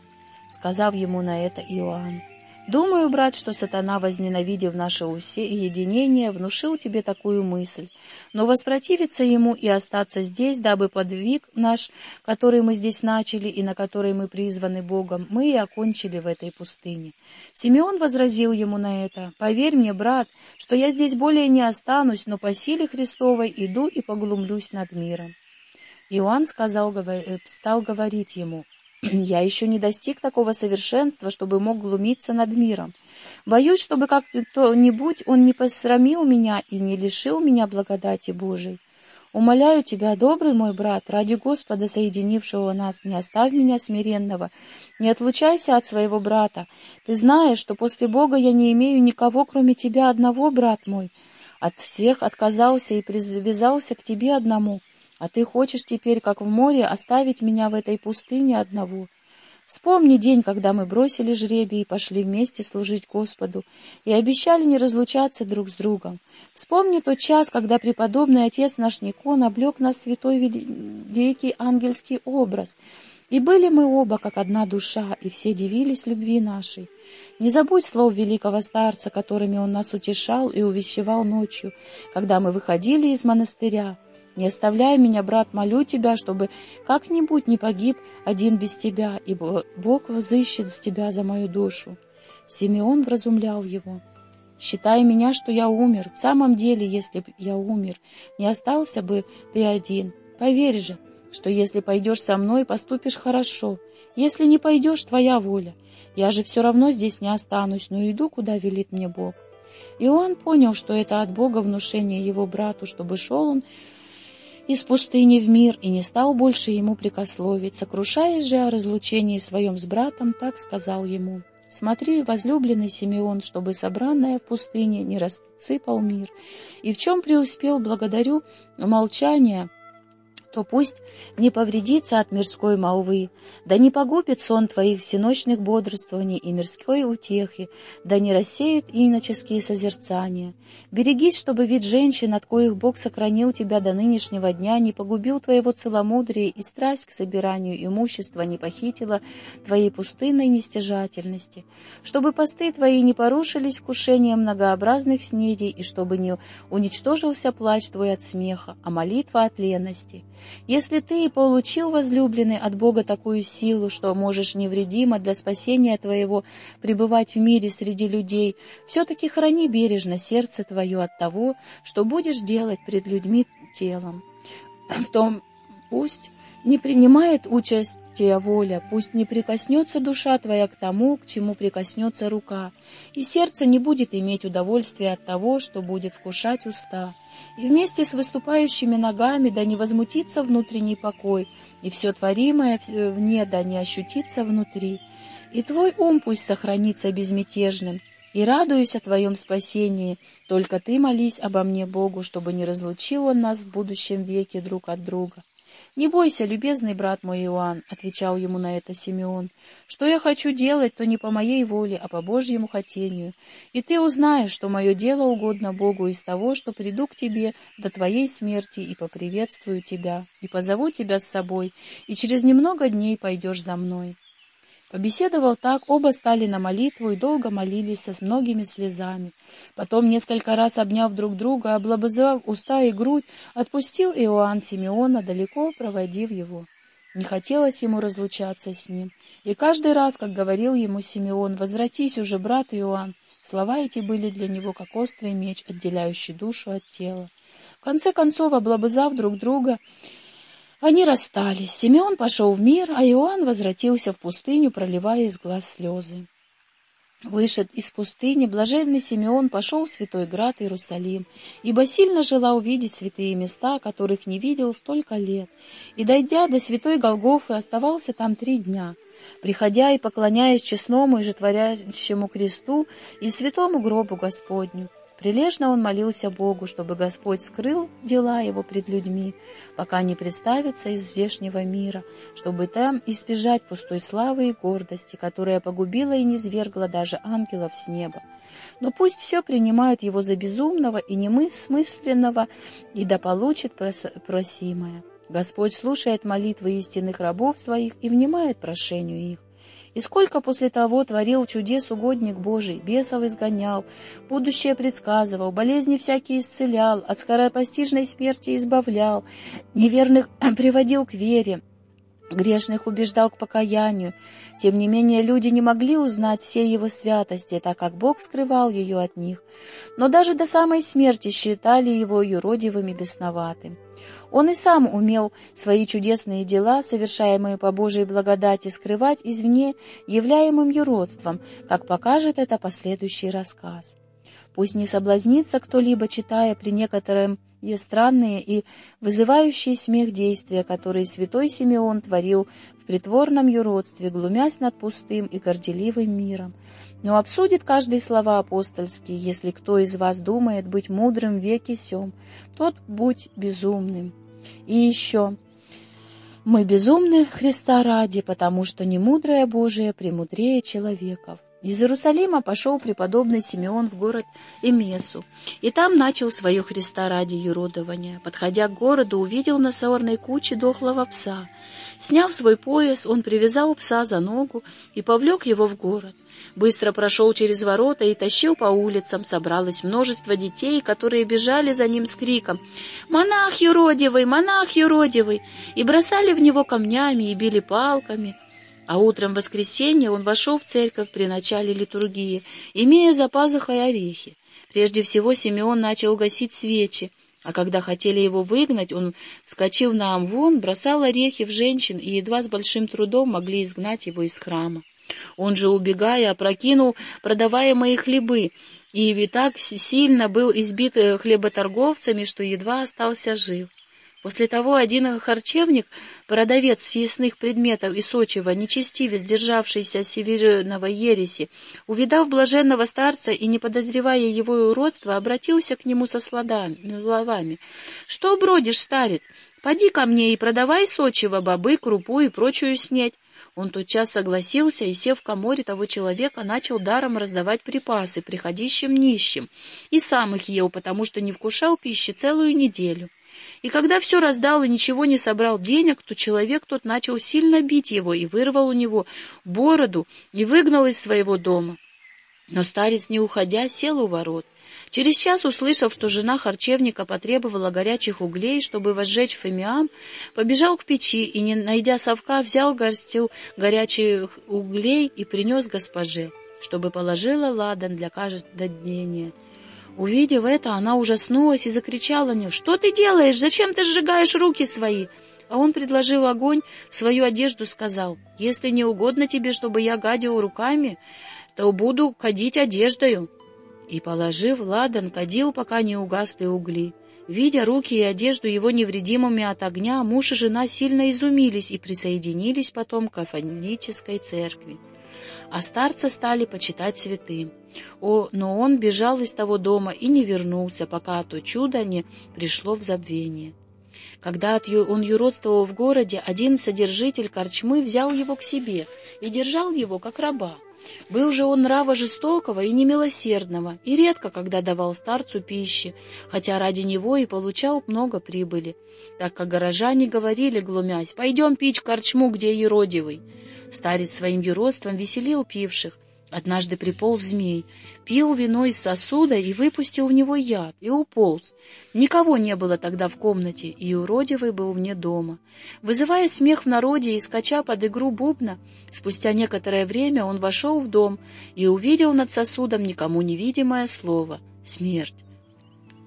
Сказав ему на это Иоанн. Думаю, брат, что сатана, возненавидев наше единение, внушил тебе такую мысль. Но воспротивиться ему и остаться здесь, дабы подвиг наш, который мы здесь начали и на который мы призваны Богом, мы и окончили в этой пустыне. Симеон возразил ему на это, «Поверь мне, брат, что я здесь более не останусь, но по силе Христовой иду и поглумлюсь над миром». Иоанн сказал, стал говорить ему, <clears throat> я еще не достиг такого совершенства, чтобы мог глумиться над миром. Боюсь, чтобы как-то-нибудь он не посрамил меня и не лишил меня благодати Божией. Умоляю тебя, добрый мой брат, ради Господа, соединившего нас, не оставь меня смиренного, не отлучайся от своего брата. Ты знаешь, что после Бога я не имею никого, кроме тебя одного, брат мой. От всех отказался и привязался к тебе одному. А ты хочешь теперь, как в море, оставить меня в этой пустыне одного? Вспомни день, когда мы бросили жребий и пошли вместе служить Господу, и обещали не разлучаться друг с другом. Вспомни тот час, когда преподобный отец наш Никон облег нас святой великий ангельский образ, и были мы оба, как одна душа, и все дивились любви нашей. Не забудь слов великого старца, которыми он нас утешал и увещевал ночью, когда мы выходили из монастыря. Не оставляй меня, брат, молю тебя, чтобы как-нибудь не погиб один без тебя, ибо Бог возыщет с тебя за мою душу. Симеон вразумлял его. Считай меня, что я умер. В самом деле, если б я умер, не остался бы ты один. Поверь же, что если пойдешь со мной, поступишь хорошо. Если не пойдешь, твоя воля. Я же все равно здесь не останусь, но иду, куда велит мне Бог. И он понял, что это от Бога внушение его брату, чтобы шел он из пустыни в мир и не стал больше ему прикословить. Сокрушаясь же о разлучении своем с братом, так сказал ему, Смотри, возлюбленный Симеон, чтобы собранное в пустыне не рассыпал мир. И в чем преуспел, благодарю молчания то пусть не повредится от мирской молвы, да не погубит сон твоих всеночных бодрствований и мирской утехи, да не рассеют иноческие созерцания. Берегись, чтобы вид женщин, от коих Бог сохранил тебя до нынешнего дня, не погубил твоего целомудрия и страсть к собиранию имущества не похитила твоей пустынной нестяжательности, чтобы посты твои не порушились вкушением многообразных снедей и чтобы не уничтожился плач твой от смеха, а молитва от лености. Если ты и получил, возлюбленный, от Бога такую силу, что можешь невредимо для спасения твоего пребывать в мире среди людей, все-таки храни бережно сердце твое от того, что будешь делать пред людьми телом. В том пусть не принимает участия воля, пусть не прикоснется душа твоя к тому, к чему прикоснется рука, и сердце не будет иметь удовольствия от того, что будет вкушать уста. И вместе с выступающими ногами да не возмутится внутренний покой, и все творимое вне да не ощутится внутри. И твой ум пусть сохранится безмятежным, и радуюсь о твоем спасении, только ты молись обо мне Богу, чтобы не разлучил он нас в будущем веке друг от друга. «Не бойся, любезный брат мой Иоанн», — отвечал ему на это Симеон, — «что я хочу делать, то не по моей воле, а по Божьему хотению. И ты узнаешь, что мое дело угодно Богу из того, что приду к тебе до твоей смерти и поприветствую тебя, и позову тебя с собой, и через немного дней пойдешь за мной». Побеседовал так, оба стали на молитву и долго молились со многими слезами. Потом, несколько раз обняв друг друга, облобызав уста и грудь, отпустил Иоанн Симеона, далеко проводив его. Не хотелось ему разлучаться с ним. И каждый раз, как говорил ему Симеон, «Возвратись уже, брат Иоанн», слова эти были для него как острый меч, отделяющий душу от тела. В конце концов, облобызав друг друга, они расстались. Симеон пошел в мир, а Иоанн возвратился в пустыню, проливая из глаз слезы. Вышед из пустыни, блаженный Симеон пошел в святой град Иерусалим, ибо сильно желал увидеть святые места, которых не видел столько лет, и, дойдя до святой Голгофы, оставался там три дня, приходя и поклоняясь честному и жетворящему кресту и святому гробу Господню. Прилежно он молился Богу, чтобы Господь скрыл дела его пред людьми, пока не представится из здешнего мира, чтобы там избежать пустой славы и гордости, которая погубила и низвергла даже ангелов с неба. Но пусть все принимают его за безумного и немысленного, и да получит просимое. Господь слушает молитвы истинных рабов своих и внимает прошению их. И сколько после того творил чудес угодник Божий, бесов изгонял, будущее предсказывал, болезни всякие исцелял, от скоропостижной смерти избавлял, неверных <clears throat> приводил к вере, грешных убеждал к покаянию. Тем не менее, люди не могли узнать все его святости, так как Бог скрывал ее от них. Но даже до самой смерти считали его юродивым и бесноватым. Он и сам умел свои чудесные дела, совершаемые по Божьей благодати, скрывать извне являемым юродством, как покажет это последующий рассказ. Пусть не соблазнится кто-либо, читая при некотором странные и вызывающие смех действия, которые святой Симеон творил в притворном юродстве, глумясь над пустым и горделивым миром. Но обсудит каждые слова апостольские, если кто из вас думает быть мудрым в веке сем, тот будь безумным. И еще, мы безумны Христа ради, потому что не мудрое Божие премудрее человеков. Из Иерусалима пошел преподобный Симеон в город Эмесу, и там начал свое Христа ради юродование. Подходя к городу, увидел на сорной куче дохлого пса. Сняв свой пояс, он привязал пса за ногу и повлек его в город быстро прошел через ворота и тащил по улицам. Собралось множество детей, которые бежали за ним с криком «Монах юродивый! Монах юродивый!» и бросали в него камнями и били палками. А утром в воскресенье он вошел в церковь при начале литургии, имея за пазухой орехи. Прежде всего Симеон начал гасить свечи, а когда хотели его выгнать, он вскочил на амвон, бросал орехи в женщин и едва с большим трудом могли изгнать его из храма. Он же, убегая, опрокинул продаваемые хлебы, и так сильно был избит э, хлеботорговцами, что едва остался жив. После того один харчевник, продавец съестных предметов и сочего, нечестивец, державшийся северного ереси, увидав блаженного старца и, не подозревая его уродства, обратился к нему со словами. — Что бродишь, старец? Поди ко мне и продавай сочего, бобы, крупу и прочую снеть. Он тотчас согласился и, сев в коморе того человека, начал даром раздавать припасы приходящим нищим, и сам их ел, потому что не вкушал пищи целую неделю. И когда все раздал и ничего не собрал денег, то человек тот начал сильно бить его и вырвал у него бороду и выгнал из своего дома. Но старец, не уходя, сел у ворот. Через час, услышав, что жена харчевника потребовала горячих углей, чтобы возжечь фимиам, побежал к печи и, не найдя совка, взял горстю горячих углей и принес госпоже, чтобы положила ладан для каждоднения. Увидев это, она ужаснулась и закричала него, «Что ты делаешь? Зачем ты сжигаешь руки свои?» А он предложил огонь в свою одежду, сказал, «Если не угодно тебе, чтобы я гадил руками, то буду кадить одеждою». И, положив ладан, кадил, пока не угасли угли. Видя руки и одежду его невредимыми от огня, муж и жена сильно изумились и присоединились потом к Афанической церкви. А старца стали почитать святым. О, но он бежал из того дома и не вернулся, пока то чудо не пришло в забвение. Когда он юродствовал в городе, один содержитель корчмы взял его к себе и держал его как раба. Был же он нрава жестокого и немилосердного, и редко когда давал старцу пищи, хотя ради него и получал много прибыли, так как горожане говорили, глумясь, «Пойдем пить в корчму, где еродивый». Старец своим юродством веселил пивших, Однажды приполз змей, пил вино из сосуда и выпустил в него яд, и уполз. Никого не было тогда в комнате, и уродивый был вне дома. Вызывая смех в народе и скача под игру бубна, спустя некоторое время он вошел в дом и увидел над сосудом никому невидимое слово — смерть.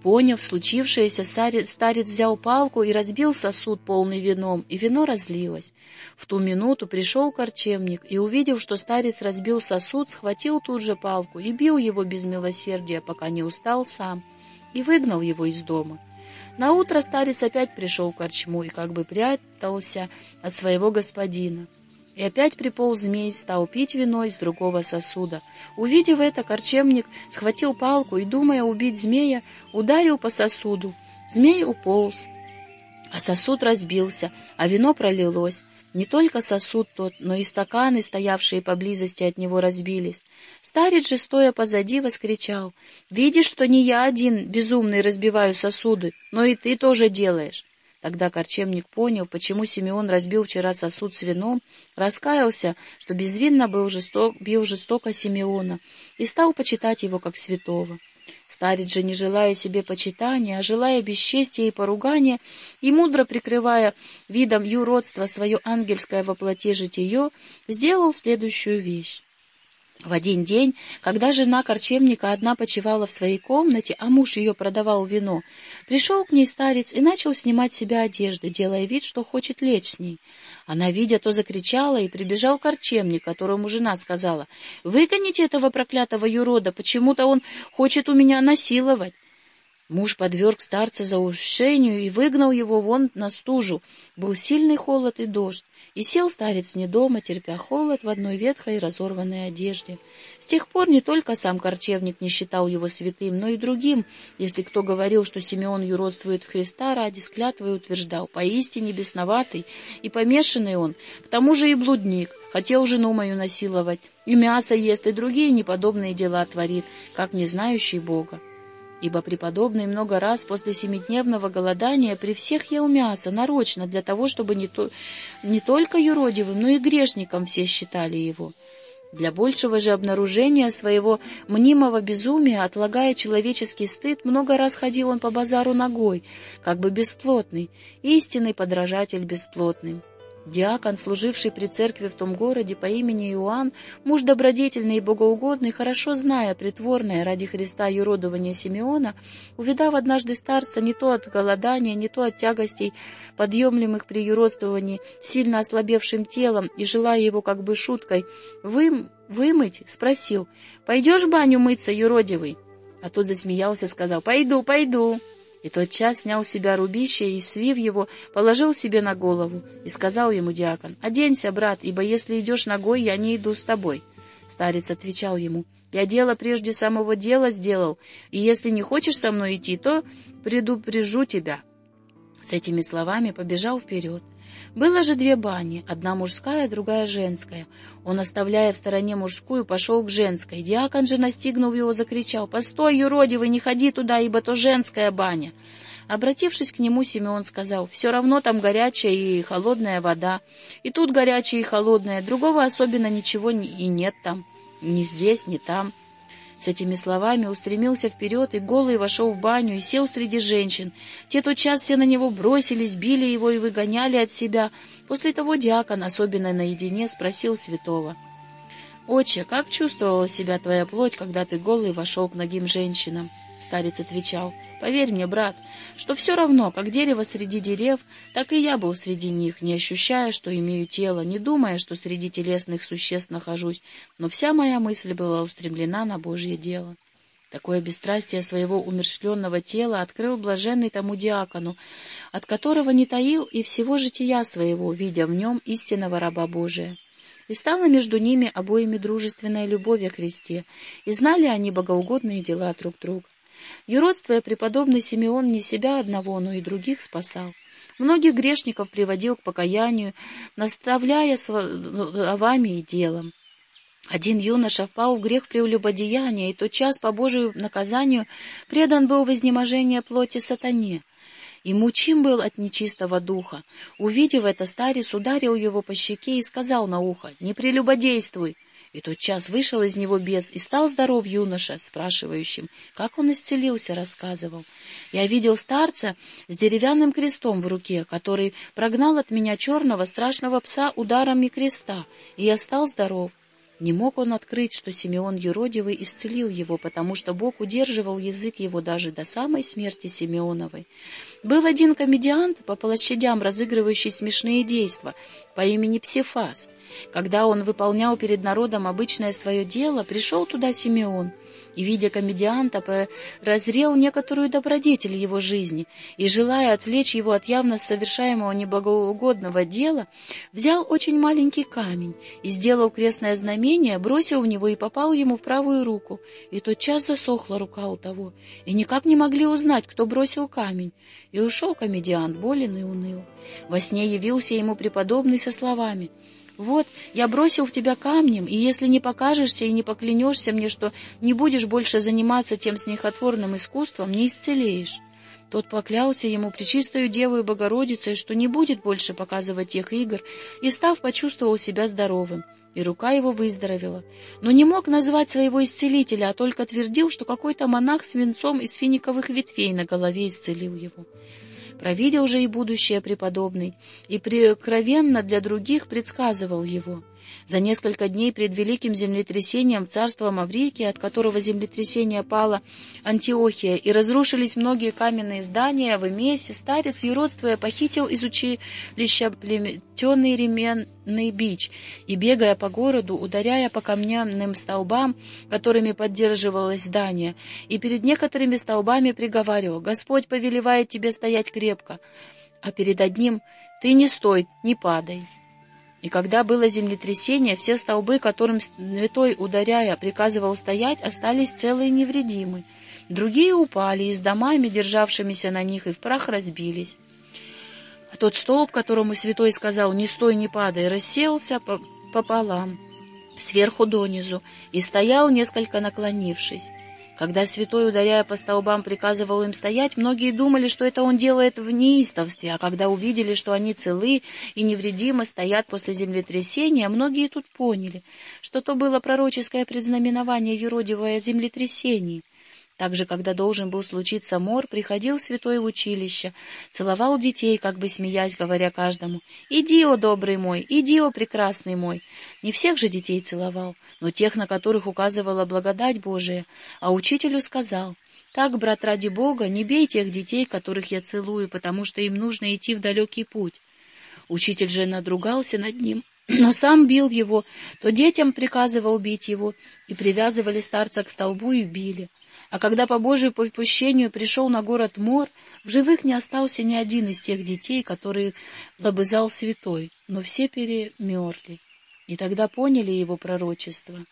Поняв случившееся, старец взял палку и разбил сосуд, полный вином, и вино разлилось. В ту минуту пришел корчемник и, увидев, что старец разбил сосуд, схватил тут же палку и бил его без милосердия, пока не устал сам, и выгнал его из дома. Наутро старец опять пришел к корчму и как бы прятался от своего господина. И опять приполз змей, стал пить вино из другого сосуда. Увидев это, корчемник схватил палку и, думая убить змея, ударил по сосуду. Змей уполз, а сосуд разбился, а вино пролилось. Не только сосуд тот, но и стаканы, стоявшие поблизости от него, разбились. Старец же, стоя позади, воскричал, «Видишь, что не я один безумный разбиваю сосуды, но и ты тоже делаешь». Тогда корчемник понял, почему Симеон разбил вчера сосуд с вином, раскаялся, что безвинно был жесток, бил жестоко Симеона, и стал почитать его как святого. Старец же, не желая себе почитания, а желая бесчестия и поругания, и мудро прикрывая видом юродства свое ангельское воплоте житие, сделал следующую вещь. В один день, когда жена корчемника одна почивала в своей комнате, а муж ее продавал вино, пришел к ней старец и начал снимать с себя одежды, делая вид, что хочет лечь с ней. Она, видя то, закричала, и прибежал корчемник, которому жена сказала, «Выгоните этого проклятого юрода, почему-то он хочет у меня насиловать». Муж подверг старца за ушению и выгнал его вон на стужу. Был сильный холод и дождь, и сел старец не дома, терпя холод в одной ветхой и разорванной одежде. С тех пор не только сам корчевник не считал его святым, но и другим, если кто говорил, что Симеон юродствует Христа, ради склятвы утверждал, поистине бесноватый и помешанный он, к тому же и блудник, хотел жену мою насиловать, и мясо ест, и другие неподобные дела творит, как не знающий Бога ибо преподобный много раз после семидневного голодания при всех ел мясо, нарочно, для того, чтобы не, то, не только юродивым, но и грешником все считали его. Для большего же обнаружения своего мнимого безумия, отлагая человеческий стыд, много раз ходил он по базару ногой, как бы бесплотный, истинный подражатель бесплотным. Диакон, служивший при церкви в том городе по имени Иоанн, муж добродетельный и богоугодный, хорошо зная притворное ради Христа юродование Симеона, увидав однажды старца не то от голодания, не то от тягостей, подъемлемых при юродствовании, сильно ослабевшим телом и желая его как бы шуткой вы, вымыть, спросил, «Пойдешь в баню мыться, юродивый?» А тот засмеялся, сказал, «Пойду, пойду». И тот час снял с себя рубище и, свив его, положил себе на голову, и сказал ему диакон, «Оденься, брат, ибо если идешь ногой, я не иду с тобой». Старец отвечал ему, «Я дело прежде самого дела сделал, и если не хочешь со мной идти, то предупрежу тебя». С этими словами побежал вперед. Было же две бани, одна мужская, другая женская. Он, оставляя в стороне мужскую, пошел к женской. Диакон же, настигнув его, закричал, «Постой, юродивый, не ходи туда, ибо то женская баня!» Обратившись к нему, Симеон сказал, «Все равно там горячая и холодная вода, и тут горячая и холодная, другого особенно ничего и нет там, ни здесь, ни там». С этими словами устремился вперед и голый вошел в баню и сел среди женщин. Те тотчас все на него бросились, били его и выгоняли от себя. После того диакон, особенно наедине, спросил святого. «Отче, как чувствовала себя твоя плоть, когда ты голый вошел к многим женщинам?» Старец отвечал, «Поверь мне, брат, что все равно, как дерево среди дерев, так и я был среди них, не ощущая, что имею тело, не думая, что среди телесных существ нахожусь, но вся моя мысль была устремлена на Божье дело». Такое бесстрастие своего умерщвленного тела открыл блаженный тому диакону, от которого не таил и всего жития своего, видя в нем истинного раба Божия. И стала между ними обоими дружественная любовь о Христе, и знали они богоугодные дела друг друга. Юродствуя, преподобный Симеон не себя одного, но и других спасал. Многих грешников приводил к покаянию, наставляя словами и делом. Один юноша впал в грех прелюбодеяния, и тот час по Божию наказанию предан был в изнеможение плоти сатане. И мучим был от нечистого духа. Увидев это, старец ударил его по щеке и сказал на ухо, «Не прелюбодействуй!» И тот час вышел из него бес, и стал здоров юноша, спрашивающим, как он исцелился, рассказывал. Я видел старца с деревянным крестом в руке, который прогнал от меня черного страшного пса ударами креста, и я стал здоров. Не мог он открыть, что Симеон Юродивый исцелил его, потому что Бог удерживал язык его даже до самой смерти Симеоновой. Был один комедиант по площадям, разыгрывающий смешные действия, по имени Псифас. Когда он выполнял перед народом обычное свое дело, пришел туда Симеон и, видя комедианта, разрел некоторую добродетель его жизни и, желая отвлечь его от явно совершаемого небогоугодного дела, взял очень маленький камень и, сделав крестное знамение, бросил в него и попал ему в правую руку, и тотчас засохла рука у того, и никак не могли узнать, кто бросил камень, и ушел комедиант, болен и уныл. Во сне явился ему преподобный со словами — вот, я бросил в тебя камнем, и если не покажешься и не поклянешься мне, что не будешь больше заниматься тем смехотворным искусством, не исцелеешь. Тот поклялся ему причистою Девою Богородицей, что не будет больше показывать тех игр, и, став, почувствовал себя здоровым, и рука его выздоровела. Но не мог назвать своего исцелителя, а только твердил, что какой-то монах с венцом из финиковых ветвей на голове исцелил его. Провидел же и будущее преподобный, и прикровенно для других предсказывал его. За несколько дней перед великим землетрясением в царство Маврикии, от которого землетрясение пало Антиохия, и разрушились многие каменные здания, в Эмесе старец, юродствуя, похитил из училища племетенный ременный бич и, бегая по городу, ударяя по каменным столбам, которыми поддерживалось здание, и перед некоторыми столбами приговаривал, «Господь повелевает тебе стоять крепко», а перед одним «Ты не стой, не падай». И когда было землетрясение, все столбы, которым святой, ударяя, приказывал стоять, остались целые и невредимы. Другие упали, и с домами, державшимися на них, и в прах разбились. А тот столб, которому святой сказал «не стой, не падай», расселся пополам, сверху донизу, и стоял, несколько наклонившись. Когда святой, ударяя по столбам, приказывал им стоять, многие думали, что это он делает в неистовстве, а когда увидели, что они целы и невредимы стоят после землетрясения, многие тут поняли, что то было пророческое предзнаменование юродивое землетрясений. Также, когда должен был случиться мор, приходил святой в училище, целовал детей, как бы смеясь, говоря каждому, «Иди, о добрый мой, иди, о прекрасный мой». Не всех же детей целовал, но тех, на которых указывала благодать Божия, а учителю сказал, «Так, брат, ради Бога, не бей тех детей, которых я целую, потому что им нужно идти в далекий путь». Учитель же надругался над ним, <clears throat> но сам бил его, то детям приказывал бить его, и привязывали старца к столбу и били. А когда по Божию попущению пришел на город Мор, в живых не остался ни один из тех детей, которые лобызал святой, но все перемерли. И тогда поняли его пророчество.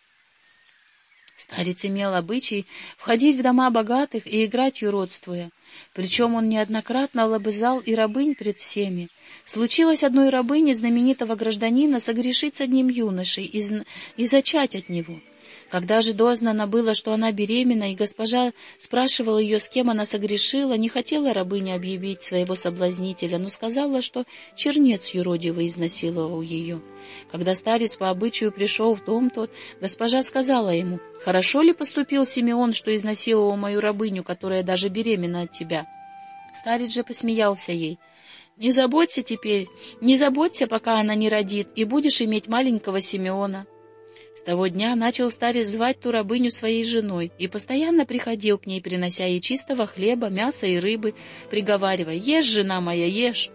Старец имел обычай входить в дома богатых и играть юродствуя. Причем он неоднократно лобызал и рабынь пред всеми. Случилось одной рабыне знаменитого гражданина согрешить с одним юношей и, и зачать от него — когда же дознано было, что она беременна, и госпожа спрашивала ее, с кем она согрешила, не хотела рабыня объявить своего соблазнителя, но сказала, что чернец юродивый изнасиловал ее. Когда старец по обычаю пришел в дом тот, госпожа сказала ему, «Хорошо ли поступил Симеон, что изнасиловал мою рабыню, которая даже беременна от тебя?» Старец же посмеялся ей. «Не заботься теперь, не заботься, пока она не родит, и будешь иметь маленького Симеона». С того дня начал старец звать ту рабыню своей женой и постоянно приходил к ней, принося ей чистого хлеба, мяса и рыбы, приговаривая «Ешь, жена моя, ешь!»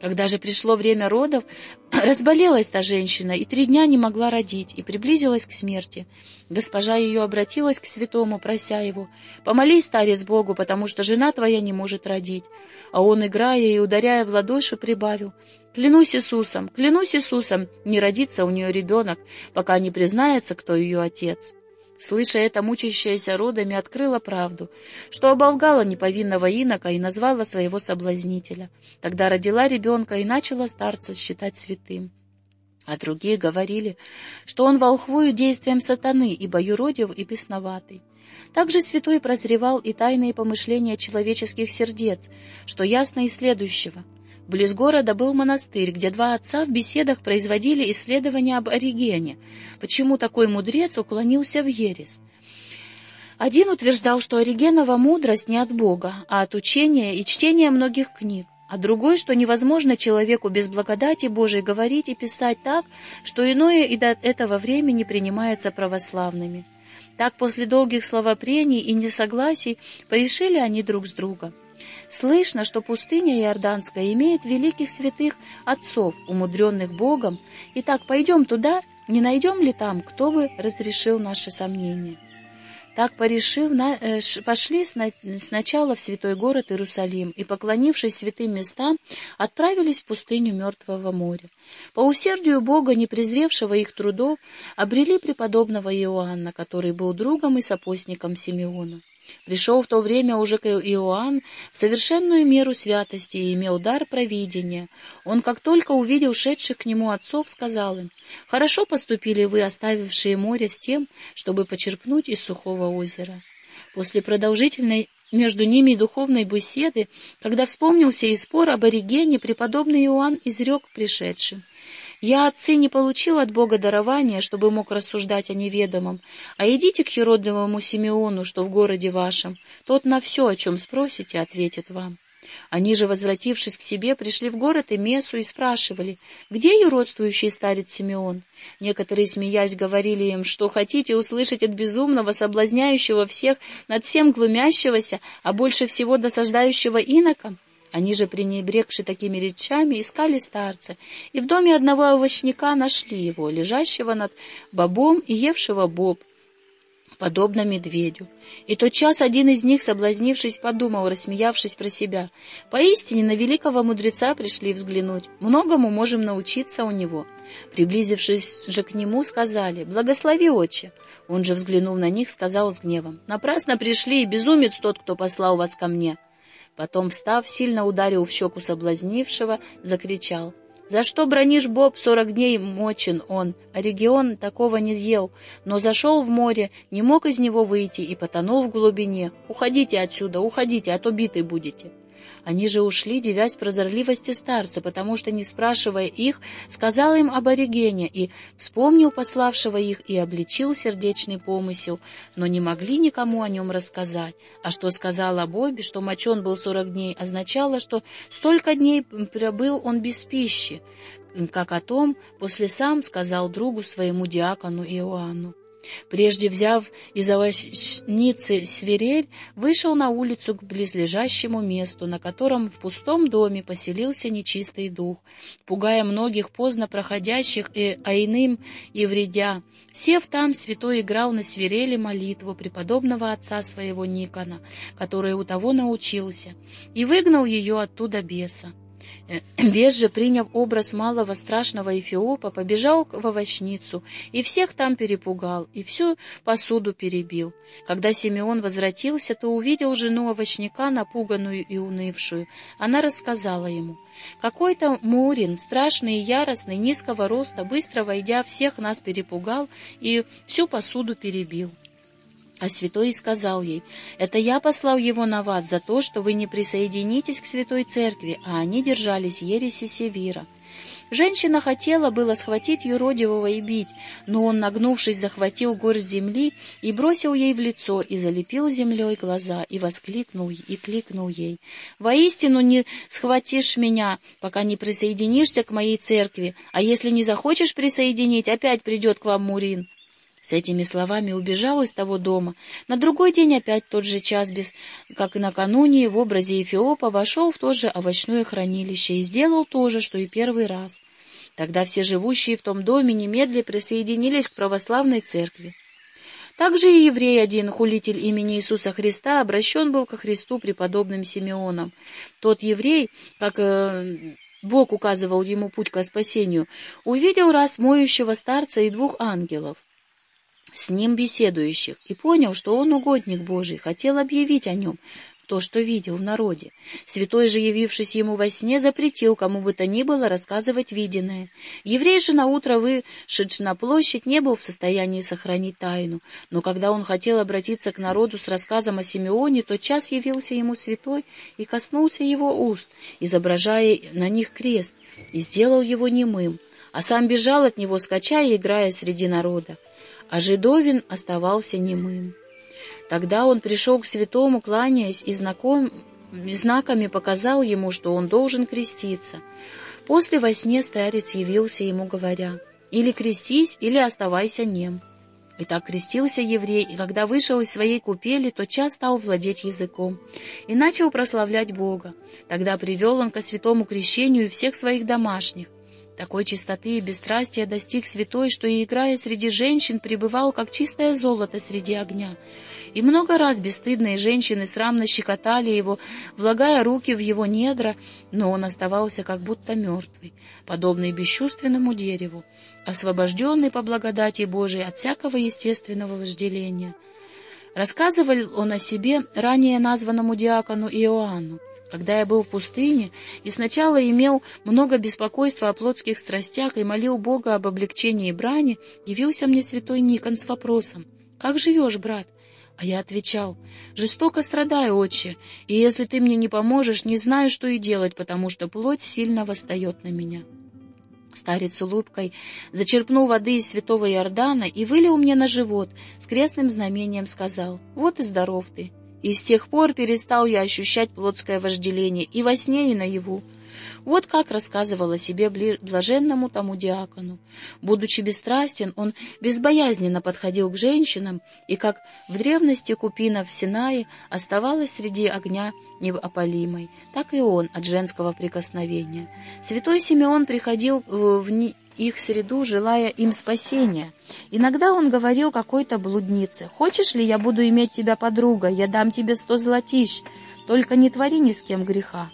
Когда же пришло время родов, <clears throat> разболелась та женщина и три дня не могла родить, и приблизилась к смерти. Госпожа ее обратилась к святому, прося его, «Помолись, старец Богу, потому что жена твоя не может родить». А он, играя и ударяя в ладоши, прибавил, «Клянусь Иисусом, клянусь Иисусом, не родится у нее ребенок, пока не признается, кто ее отец». Слыша это, мучающаяся родами открыла правду, что оболгала неповинного инока и назвала своего соблазнителя. Тогда родила ребенка и начала старца считать святым. А другие говорили, что он волхвую действием сатаны, ибо юродив и бесноватый. Также святой прозревал и тайные помышления человеческих сердец, что ясно из следующего — Близ города был монастырь, где два отца в беседах производили исследования об Оригене. Почему такой мудрец уклонился в ересь? Один утверждал, что Оригенова мудрость не от Бога, а от учения и чтения многих книг, а другой, что невозможно человеку без благодати Божией говорить и писать так, что иное и до этого времени принимается православными. Так после долгих словопрений и несогласий порешили они друг с другом. Слышно, что пустыня Иорданская имеет великих святых отцов, умудренных Богом. Итак, пойдем туда, не найдем ли там, кто бы разрешил наши сомнения. Так, порешив, э, пошли сначала в святой город Иерусалим и, поклонившись святым местам, отправились в пустыню Мертвого моря. По усердию Бога, не презревшего их трудов, обрели преподобного Иоанна, который был другом и сопостником Симеона. Пришел в то время уже к Иоанн в совершенную меру святости и имел дар провидения. Он, как только увидел шедших к нему отцов, сказал им, «Хорошо поступили вы, оставившие море, с тем, чтобы почерпнуть из сухого озера». После продолжительной между ними духовной беседы, когда вспомнился и спор об Оригене, преподобный Иоанн изрек пришедшим, я, отцы, не получил от Бога дарования, чтобы мог рассуждать о неведомом, а идите к юродливому Симеону, что в городе вашем. Тот на все, о чем спросите, ответит вам. Они же, возвратившись к себе, пришли в город и Месу и спрашивали, где юродствующий старец Симеон? Некоторые, смеясь, говорили им, что хотите услышать от безумного, соблазняющего всех, над всем глумящегося, а больше всего досаждающего инокам? Они же, пренебрегши такими речами, искали старца, и в доме одного овощника нашли его, лежащего над бобом и евшего боб, подобно медведю. И тот час один из них, соблазнившись, подумал, рассмеявшись про себя, «Поистине на великого мудреца пришли взглянуть, многому можем научиться у него». Приблизившись же к нему, сказали, «Благослови, отче». Он же, взглянув на них, сказал с гневом, «Напрасно пришли, безумец тот, кто послал вас ко мне». Потом, встав, сильно ударил в щеку соблазнившего, закричал. «За что бронишь, Боб? Сорок дней мочен он, а регион такого не ел, но зашел в море, не мог из него выйти и потонул в глубине. Уходите отсюда, уходите, а то биты будете». Они же ушли, девясь прозорливости старца, потому что, не спрашивая их, сказал им об Оригене и вспомнил пославшего их и обличил сердечный помысел, но не могли никому о нем рассказать. А что сказал об Бобе, что мочен был сорок дней, означало, что столько дней пробыл он без пищи, как о том после сам сказал другу своему диакону Иоанну. Прежде взяв из овощницы свирель, вышел на улицу к близлежащему месту, на котором в пустом доме поселился нечистый дух, пугая многих поздно проходящих, и, а иным и вредя. Сев там, святой играл на свирели молитву преподобного отца своего Никона, который у того научился, и выгнал ее оттуда беса. Э, <clears throat> Бес же, приняв образ малого страшного эфиопа, побежал в овощницу и всех там перепугал, и всю посуду перебил. Когда Симеон возвратился, то увидел жену овощника, напуганную и унывшую. Она рассказала ему. Какой-то Мурин, страшный и яростный, низкого роста, быстро войдя, всех нас перепугал и всю посуду перебил. А святой сказал ей, «Это я послал его на вас за то, что вы не присоединитесь к святой церкви, а они держались ереси Севира». Женщина хотела было схватить юродивого и бить, но он, нагнувшись, захватил горсть земли и бросил ей в лицо, и залепил землей глаза, и воскликнул, и кликнул ей. «Воистину не схватишь меня, пока не присоединишься к моей церкви, а если не захочешь присоединить, опять придет к вам Мурин». С этими словами убежал из того дома. На другой день опять тот же час, без, как и накануне, в образе Эфиопа вошел в то же овощное хранилище и сделал то же, что и первый раз. Тогда все живущие в том доме немедля присоединились к православной церкви. Также и еврей один, хулитель имени Иисуса Христа, обращен был ко Христу преподобным Симеоном. Тот еврей, как э, Бог указывал ему путь к спасению, увидел раз моющего старца и двух ангелов с ним беседующих, и понял, что он угодник Божий, хотел объявить о нем, то, что видел в народе. Святой же, явившись ему во сне, запретил кому бы то ни было рассказывать виденное. Еврей же наутро, вышедший на площадь, не был в состоянии сохранить тайну, но когда он хотел обратиться к народу с рассказом о Симеоне, тот час явился ему святой и коснулся его уст, изображая на них крест, и сделал его немым, а сам бежал от него, скачая и играя среди народа а Жидовин оставался немым. Тогда он пришел к святому, кланяясь, и знаком... знаками показал ему, что он должен креститься. После во сне старец явился ему, говоря, «Или крестись, или оставайся нем». И так крестился еврей, и когда вышел из своей купели, то час стал владеть языком и начал прославлять Бога. Тогда привел он ко святому крещению всех своих домашних, такой чистоты и бесстрастия достиг святой, что и играя среди женщин, пребывал как чистое золото среди огня. И много раз бесстыдные женщины срамно щекотали его, влагая руки в его недра, но он оставался как будто мертвый, подобный бесчувственному дереву, освобожденный по благодати Божией от всякого естественного вожделения. Рассказывал он о себе ранее названному диакону Иоанну. Когда я был в пустыне и сначала имел много беспокойства о плотских страстях и молил Бога об облегчении брани, явился мне святой Никон с вопросом «Как живешь, брат?» А я отвечал, «Жестоко страдаю, отче, и если ты мне не поможешь, не знаю, что и делать, потому что плоть сильно восстает на меня». Старец улыбкой зачерпнул воды из святого Иордана и вылил мне на живот, с крестным знамением сказал, «Вот и здоров ты, и с тех пор перестал я ощущать плотское вожделение и во сне, и наяву. Вот как рассказывал о себе блаженному тому диакону. Будучи бесстрастен, он безбоязненно подходил к женщинам, и как в древности купина в Синае оставалась среди огня неопалимой, так и он от женского прикосновения. Святой Симеон приходил в их среду, желая им спасения. Иногда он говорил какой-то блуднице, «Хочешь ли, я буду иметь тебя подруга, я дам тебе сто золотищ, только не твори ни с кем греха».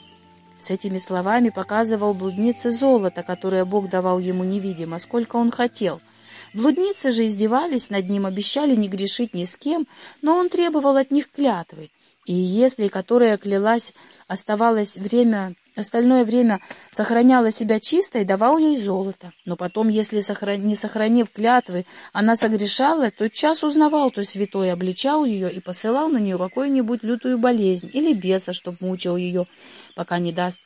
С этими словами показывал блуднице золото, которое Бог давал ему невидимо, сколько он хотел. Блудницы же издевались над ним, обещали не грешить ни с кем, но он требовал от них клятвы. И если которая клялась, оставалось время остальное время сохраняла себя чистой, давал ей золото. Но потом, если, не сохранив клятвы, она согрешала, то час узнавал то святой, обличал ее и посылал на нее какую-нибудь лютую болезнь или беса, чтоб мучил ее, пока не даст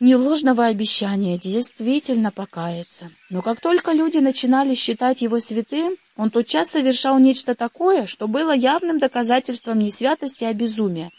ни ложного обещания действительно покаяться. Но как только люди начинали считать его святым, он тотчас совершал нечто такое, что было явным доказательством не святости, а безумия.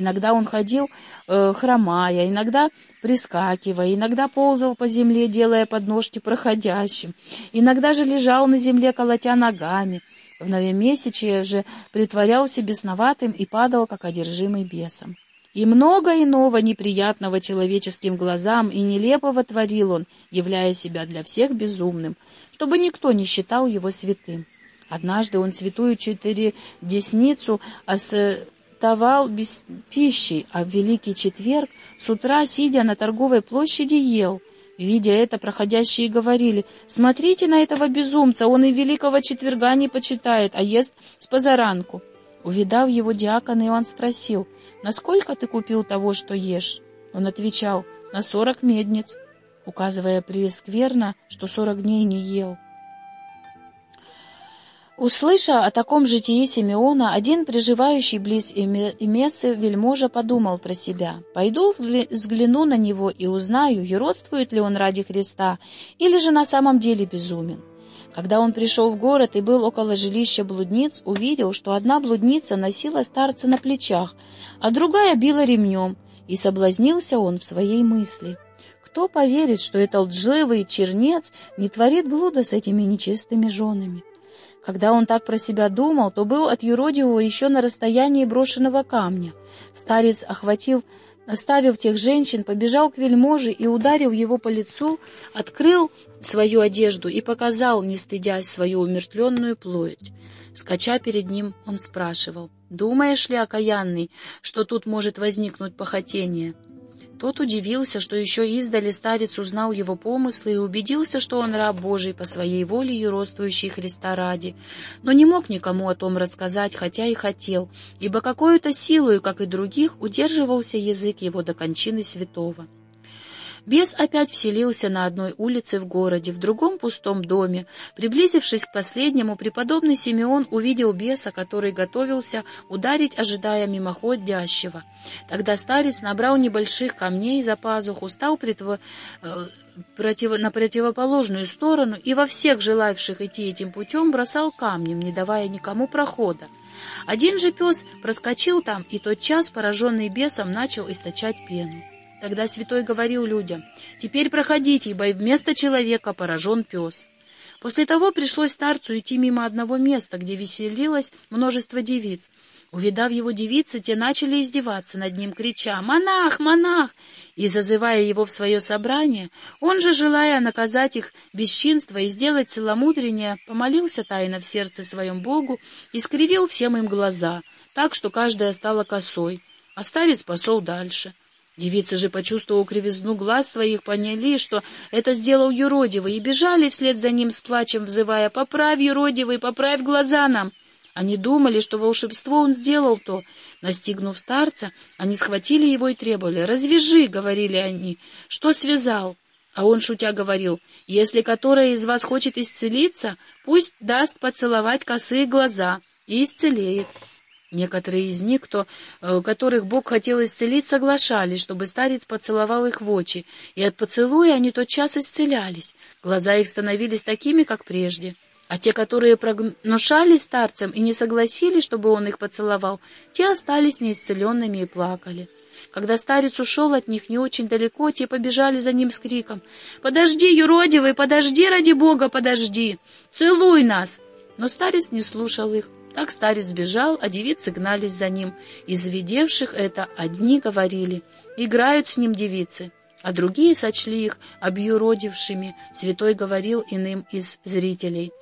Иногда он ходил э, хромая, иногда прискакивая, иногда ползал по земле, делая подножки проходящим, иногда же лежал на земле, колотя ногами. В новомесячие же притворялся бесноватым и падал, как одержимый бесом. И много иного неприятного человеческим глазам и нелепого творил он, являя себя для всех безумным, чтобы никто не считал его святым. Однажды он святую четыре десницу оставал без пищи, а в Великий Четверг с утра, сидя на торговой площади, ел. Видя это, проходящие говорили, «Смотрите на этого безумца, он и Великого Четверга не почитает, а ест с позаранку». Увидав его, диакон Иоанн спросил, «Насколько ты купил того, что ешь?» Он отвечал, «На сорок медниц», указывая прескверно, что сорок дней не ел. Услыша о таком житии Симеона, один приживающий близ Эмесы вельможа подумал про себя. «Пойду взгляну на него и узнаю, еродствует ли он ради Христа, или же на самом деле безумен». Когда он пришел в город и был около жилища блудниц, увидел, что одна блудница носила старца на плечах, а другая била ремнем, и соблазнился он в своей мысли. Кто поверит, что это лживый чернец не творит блуда с этими нечистыми женами? Когда он так про себя думал, то был от юродивого еще на расстоянии брошенного камня. Старец, охватив, оставив тех женщин, побежал к вельможе и, ударив его по лицу, открыл свою одежду и показал, не стыдясь, свою умертвленную плоть. Скача перед ним, он спрашивал, «Думаешь ли, окаянный, что тут может возникнуть похотение?» Тот удивился, что еще издали старец узнал его помыслы и убедился, что он раб Божий по своей воле и родствующий Христа ради, но не мог никому о том рассказать, хотя и хотел, ибо какую-то силою, как и других, удерживался язык его до кончины святого. Бес опять вселился на одной улице в городе, в другом пустом доме. Приблизившись к последнему, преподобный Симеон увидел беса, который готовился ударить, ожидая мимоходящего. Тогда старец набрал небольших камней за пазуху, стал притво... Э, против... на противоположную сторону и во всех желавших идти этим путем бросал камнем, не давая никому прохода. Один же пес проскочил там, и тот час, пораженный бесом, начал источать пену. Тогда святой говорил людям, «Теперь проходите, ибо вместо человека поражен пес». После того пришлось старцу идти мимо одного места, где веселилось множество девиц. Увидав его девицы, те начали издеваться над ним, крича «Монах! Монах!» и зазывая его в свое собрание, он же, желая наказать их бесчинство и сделать целомудрение, помолился тайно в сердце своем Богу и скривил всем им глаза, так что каждая стала косой, а старец пошел дальше. Девицы же, почувствовав кривизну глаз своих, поняли, что это сделал юродивый, и бежали вслед за ним с плачем, взывая «Поправь, юродивый, поправь глаза нам!» Они думали, что волшебство он сделал то. Настигнув старца, они схватили его и требовали. «Развяжи!» — говорили они. «Что связал?» А он, шутя, говорил, «Если которая из вас хочет исцелиться, пусть даст поцеловать косые глаза и исцелеет». Некоторые из них, кто, э, которых Бог хотел исцелить, соглашались, чтобы старец поцеловал их в очи, и от поцелуя они тотчас исцелялись. Глаза их становились такими, как прежде. А те, которые прогнушались старцем и не согласились, чтобы он их поцеловал, те остались неисцеленными и плакали. Когда старец ушел от них не очень далеко, те побежали за ним с криком «Подожди, юродивый, подожди, ради Бога, подожди! Целуй нас!» Но старец не слушал их. Так старец сбежал, а девицы гнались за ним. Из видевших это одни говорили, играют с ним девицы, а другие сочли их объюродившими. Святой говорил иным из зрителей.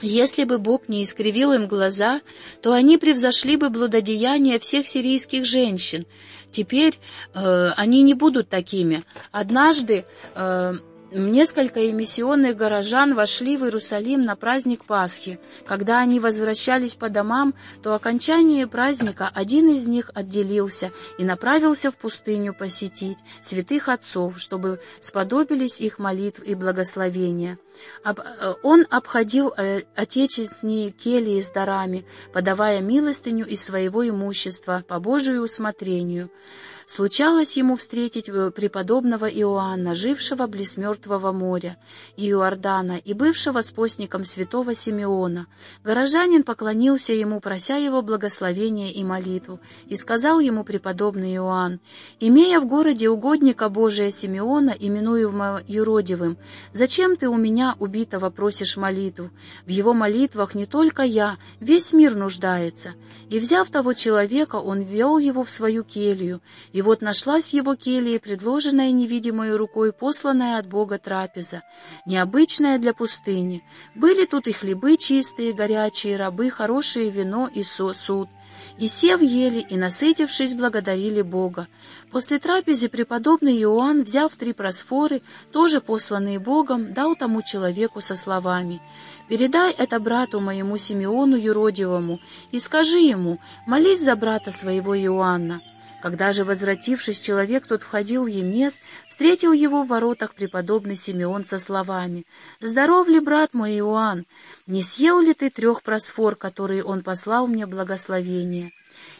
Если бы Бог не искривил им глаза, то они превзошли бы блудодеяния всех сирийских женщин. Теперь э, они не будут такими. Однажды... Э, Несколько эмиссионных горожан вошли в Иерусалим на праздник Пасхи. Когда они возвращались по домам, то окончание праздника один из них отделился и направился в пустыню посетить святых отцов, чтобы сподобились их молитв и благословения. Э, он обходил э, отечественные келии с дарами, подавая милостыню из своего имущества по Божию усмотрению. Случалось ему встретить э, преподобного Иоанна, жившего близ мертвого моря, и Иордана, и бывшего спостником святого Симеона. Горожанин поклонился ему, прося его благословения и молитву, и сказал ему преподобный Иоанн, «Имея в городе угодника Божия Симеона, именуемого юродивым, зачем ты у меня, убитого, просишь молитву? В его молитвах не только я, весь мир нуждается». И, взяв того человека, он ввел его в свою келью, и вот нашлась его келье предложенная невидимой рукой, посланная от Бога трапеза, необычная для пустыни. Были тут и хлебы чистые, горячие, рабы, хорошее вино и суд. И сев ели, и, насытившись, благодарили Бога. После трапезы преподобный Иоанн, взяв три просфоры, тоже посланные Богом, дал тому человеку со словами «Передай это брату моему Симеону Юродивому и скажи ему, молись за брата своего Иоанна». Когда же, возвратившись, человек тот входил в Емес, встретил его в воротах преподобный Симеон со словами «Здоров ли, брат мой Иоанн? Не съел ли ты трех просфор, которые он послал мне благословение?»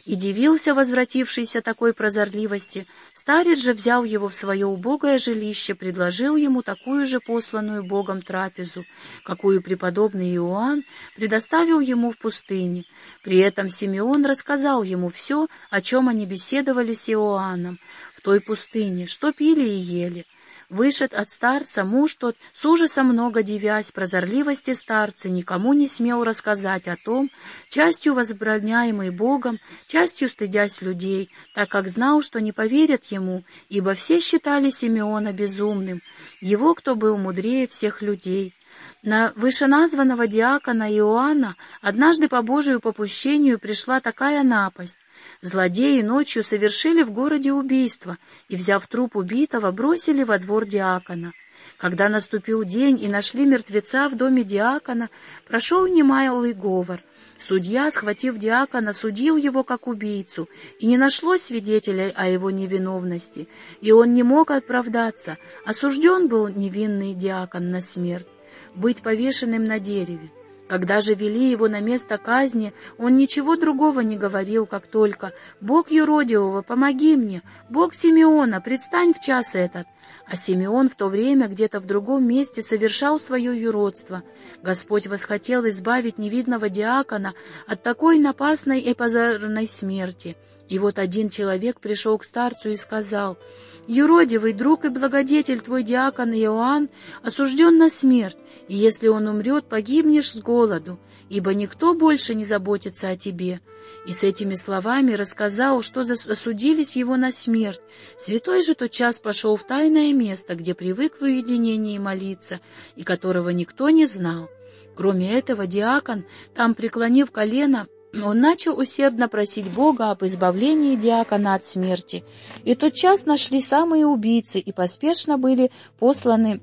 И дивился возвратившийся такой прозорливости. Старец же взял его в свое убогое жилище, предложил ему такую же посланную Богом трапезу, какую преподобный Иоанн предоставил ему в пустыне. При этом Симеон рассказал ему все, о чем они беседовали с Иоанном в той пустыне, что пили и ели. Вышед от старца муж тот, с ужасом много дивясь прозорливости старца, никому не смел рассказать о том, частью возбраняемый Богом, частью стыдясь людей, так как знал, что не поверят ему, ибо все считали Симеона безумным, его, кто был мудрее всех людей. На вышеназванного диакона Иоанна однажды по Божию попущению пришла такая напасть, Злодеи ночью совершили в городе убийство и, взяв труп убитого, бросили во двор диакона. Когда наступил день и нашли мертвеца в доме диакона, прошел немалый говор. Судья, схватив диакона, судил его как убийцу, и не нашлось свидетелей о его невиновности, и он не мог оправдаться. Осужден был невинный диакон на смерть, быть повешенным на дереве. Когда же вели его на место казни, он ничего другого не говорил, как только «Бог юродивого, помоги мне! Бог Симеона, предстань в час этот!» А Симеон в то время где-то в другом месте совершал свое юродство. Господь восхотел избавить невидного диакона от такой напасной и позорной смерти. И вот один человек пришел к старцу и сказал — Юродивый друг и благодетель твой диакон Иоанн осужден на смерть, и если он умрет, погибнешь с голоду, ибо никто больше не заботится о тебе». И с этими словами рассказал, что осудились его на смерть. Святой же тотчас пошел в тайное место, где привык в уединении молиться, и которого никто не знал. Кроме этого, диакон, там преклонив колено, <clears throat> он начал усердно просить Бога об избавлении диакона от смерти, и тотчас нашли самые убийцы и поспешно были посланы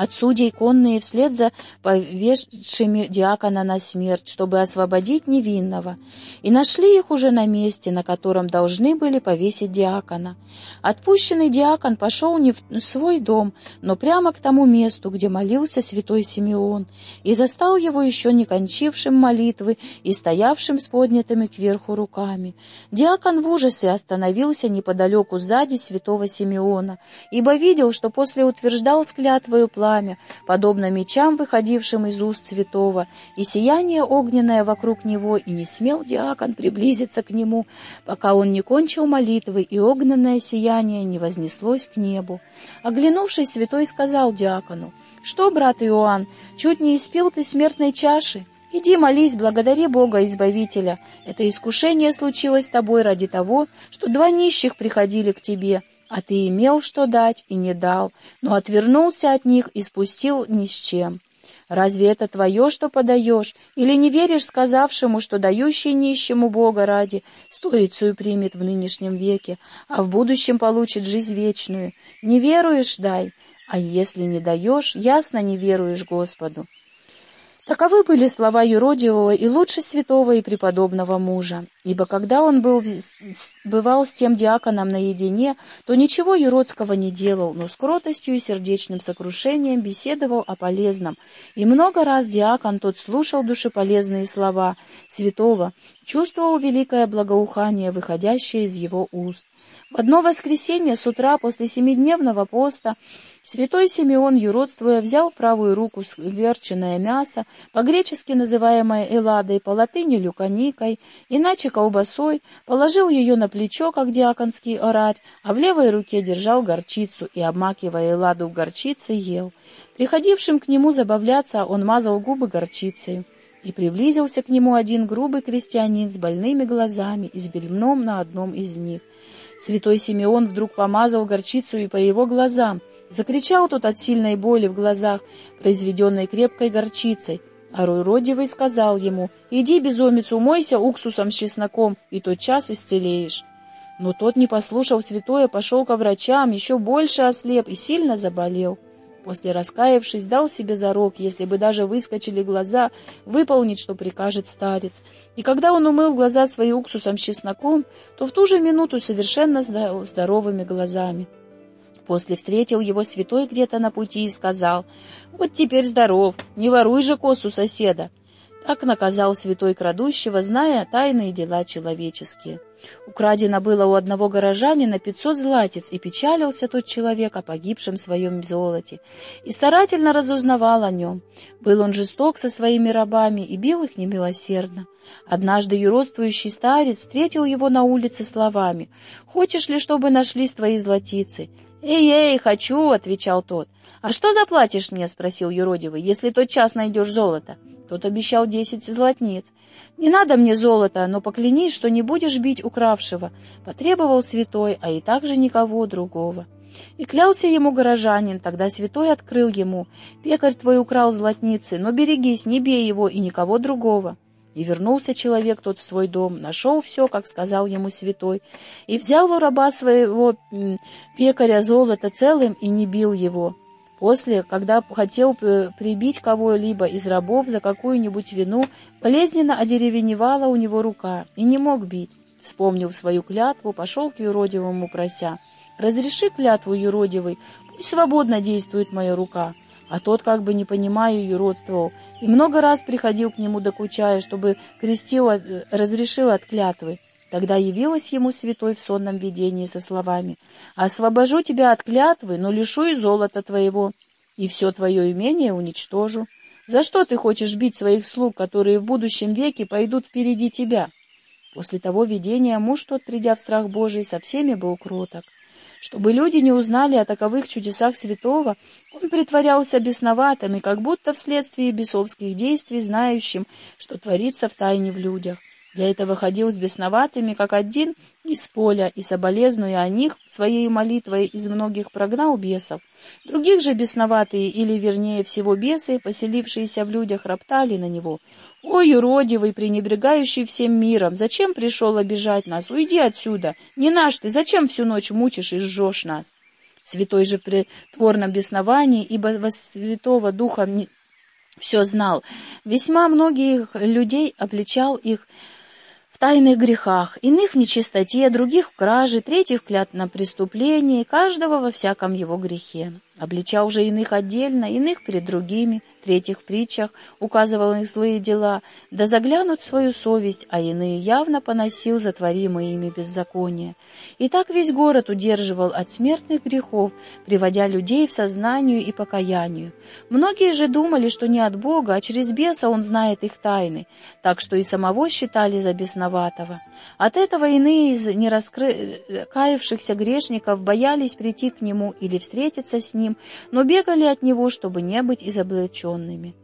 от судей конные вслед за повешшими диакона на смерть, чтобы освободить невинного, и нашли их уже на месте, на котором должны были повесить диакона. Отпущенный диакон пошел не в свой дом, но прямо к тому месту, где молился святой Симеон, и застал его еще не кончившим молитвы и стоявшим с поднятыми кверху руками. Диакон в ужасе остановился неподалеку сзади святого Симеона, ибо видел, что после утверждал с клятвою пламя, подобно мечам, выходившим из уст святого, и сияние огненное вокруг него, и не смел диакон приблизиться к нему, пока он не кончил молитвы, и огненное сияние не вознеслось к небу. Оглянувшись, святой сказал диакону, «Что, брат Иоанн, чуть не испил ты смертной чаши?» Иди молись, благодари Бога Избавителя. Это искушение случилось с тобой ради того, что два нищих приходили к тебе, а ты имел что дать и не дал, но отвернулся от них и спустил ни с чем. Разве это твое, что подаешь, или не веришь сказавшему, что дающий нищему Бога ради сторицу примет в нынешнем веке, а в будущем получит жизнь вечную? Не веруешь — дай, а если не даешь, ясно не веруешь Господу. Таковы были слова юродивого и лучше святого и преподобного мужа. ибо когда он был, бывал с тем диаконом наедине, то ничего юродского не делал, но с кротостью и сердечным сокрушением беседовал о полезном, и много раз диакон тот слушал душеполезные слова святого, чувствовал великое благоухание, выходящее из его уст. В одно воскресенье с утра после семидневного поста святой Симеон, юродствуя, взял в правую руку сверченное мясо, по-гречески называемое эладой, по латыни люканикой, иначе колбасой, положил ее на плечо, как диаконский орарь, а в левой руке держал горчицу и, обмакивая эладу в горчице, ел. Приходившим к нему забавляться, он мазал губы горчицей. И приблизился к нему один грубый крестьянин с больными глазами и с бельмом на одном из них. Святой Симеон вдруг помазал горчицу и по его глазам. Закричал тот от сильной боли в глазах, произведенной крепкой горчицей. А Ройродивый сказал ему, «Иди, безумец, умойся уксусом с чесноком, и тот час исцелеешь». Но тот, не послушав святое, пошел ко врачам, еще больше ослеп и сильно заболел. После раскаявшись, дал себе зарок, если бы даже выскочили глаза, выполнить, что прикажет старец. И когда он умыл глаза свои уксусом с чесноком, то в ту же минуту совершенно здоровыми глазами. После встретил его святой где-то на пути и сказал, «Вот теперь здоров, не воруй же косу соседа». Так наказал святой крадущего, зная тайные дела человеческие. Украдено было у одного горожанина пятьсот златец, и печалился тот человек о погибшем своем золоте, и старательно разузнавал о нем. Был он жесток со своими рабами и бил их немилосердно. Однажды юродствующий старец встретил его на улице словами «Хочешь ли, чтобы нашлись твои златицы?» «Эй-эй, хочу!» — отвечал тот. «А что заплатишь мне?» — спросил юродивый, «если тот час найдешь золото?» Тот обещал десять золотниц. «Не надо мне золота, но поклянись, что не будешь бить укравшего», — потребовал святой, а и также никого другого. И клялся ему горожанин, тогда святой открыл ему, «Пекарь твой украл золотницы, но берегись, не бей его и никого другого». И вернулся человек тот в свой дом, нашел все, как сказал ему святой, и взял у раба своего пекаря золото целым и не бил его. После, когда хотел прибить кого-либо из рабов за какую-нибудь вину, болезненно одеревеневала у него рука и не мог бить. Вспомнив свою клятву, пошел к юродивому прося. «Разреши клятву, юродивый, пусть свободно действует моя рука». А тот, как бы не понимая, юродствовал, и много раз приходил к нему докучая, чтобы крестил, э, разрешил от клятвы. Тогда явилась ему святой в сонном видении со словами «Освобожу тебя от клятвы, но лишу и золота твоего, и все твое имение уничтожу. За что ты хочешь бить своих слуг, которые в будущем веке пойдут впереди тебя?» После того видения муж тот, придя в страх Божий, со всеми был кроток. Чтобы люди не узнали о таковых чудесах святого, он притворялся бесноватым и как будто вследствие бесовских действий знающим, что творится в тайне в людях. Для этого ходил с бесноватыми, как один из поля, и, соболезнуя о них, своей молитвой из многих прогнал бесов. Других же бесноватые, или, вернее всего, бесы, поселившиеся в людях, роптали на него. «Ой, уродивый, пренебрегающий всем миром, зачем пришел обижать нас? Уйди отсюда! Не наш ты, зачем всю ночь мучишь и жжешь нас?» Святой же в притворном бесновании, ибо во Святого Духа все знал, весьма многих людей обличал их тайных грехах, иных в нечистоте, других в краже, третьих в клятном преступлении, каждого во всяком его грехе обличал уже иных отдельно, иных перед другими, третьих в притчах, указывал их злые дела, да заглянут в свою совесть, а иные явно поносил затворимые ими беззакония. И так весь город удерживал от смертных грехов, приводя людей в сознанию и покаянию. Многие же думали, что не от Бога, а через беса он знает их тайны, так что и самого считали за бесноватого. От этого иные из нераскаявшихся грешников боялись прийти к нему или встретиться с ним, ним, но бегали от него, чтобы не быть изоблаченными.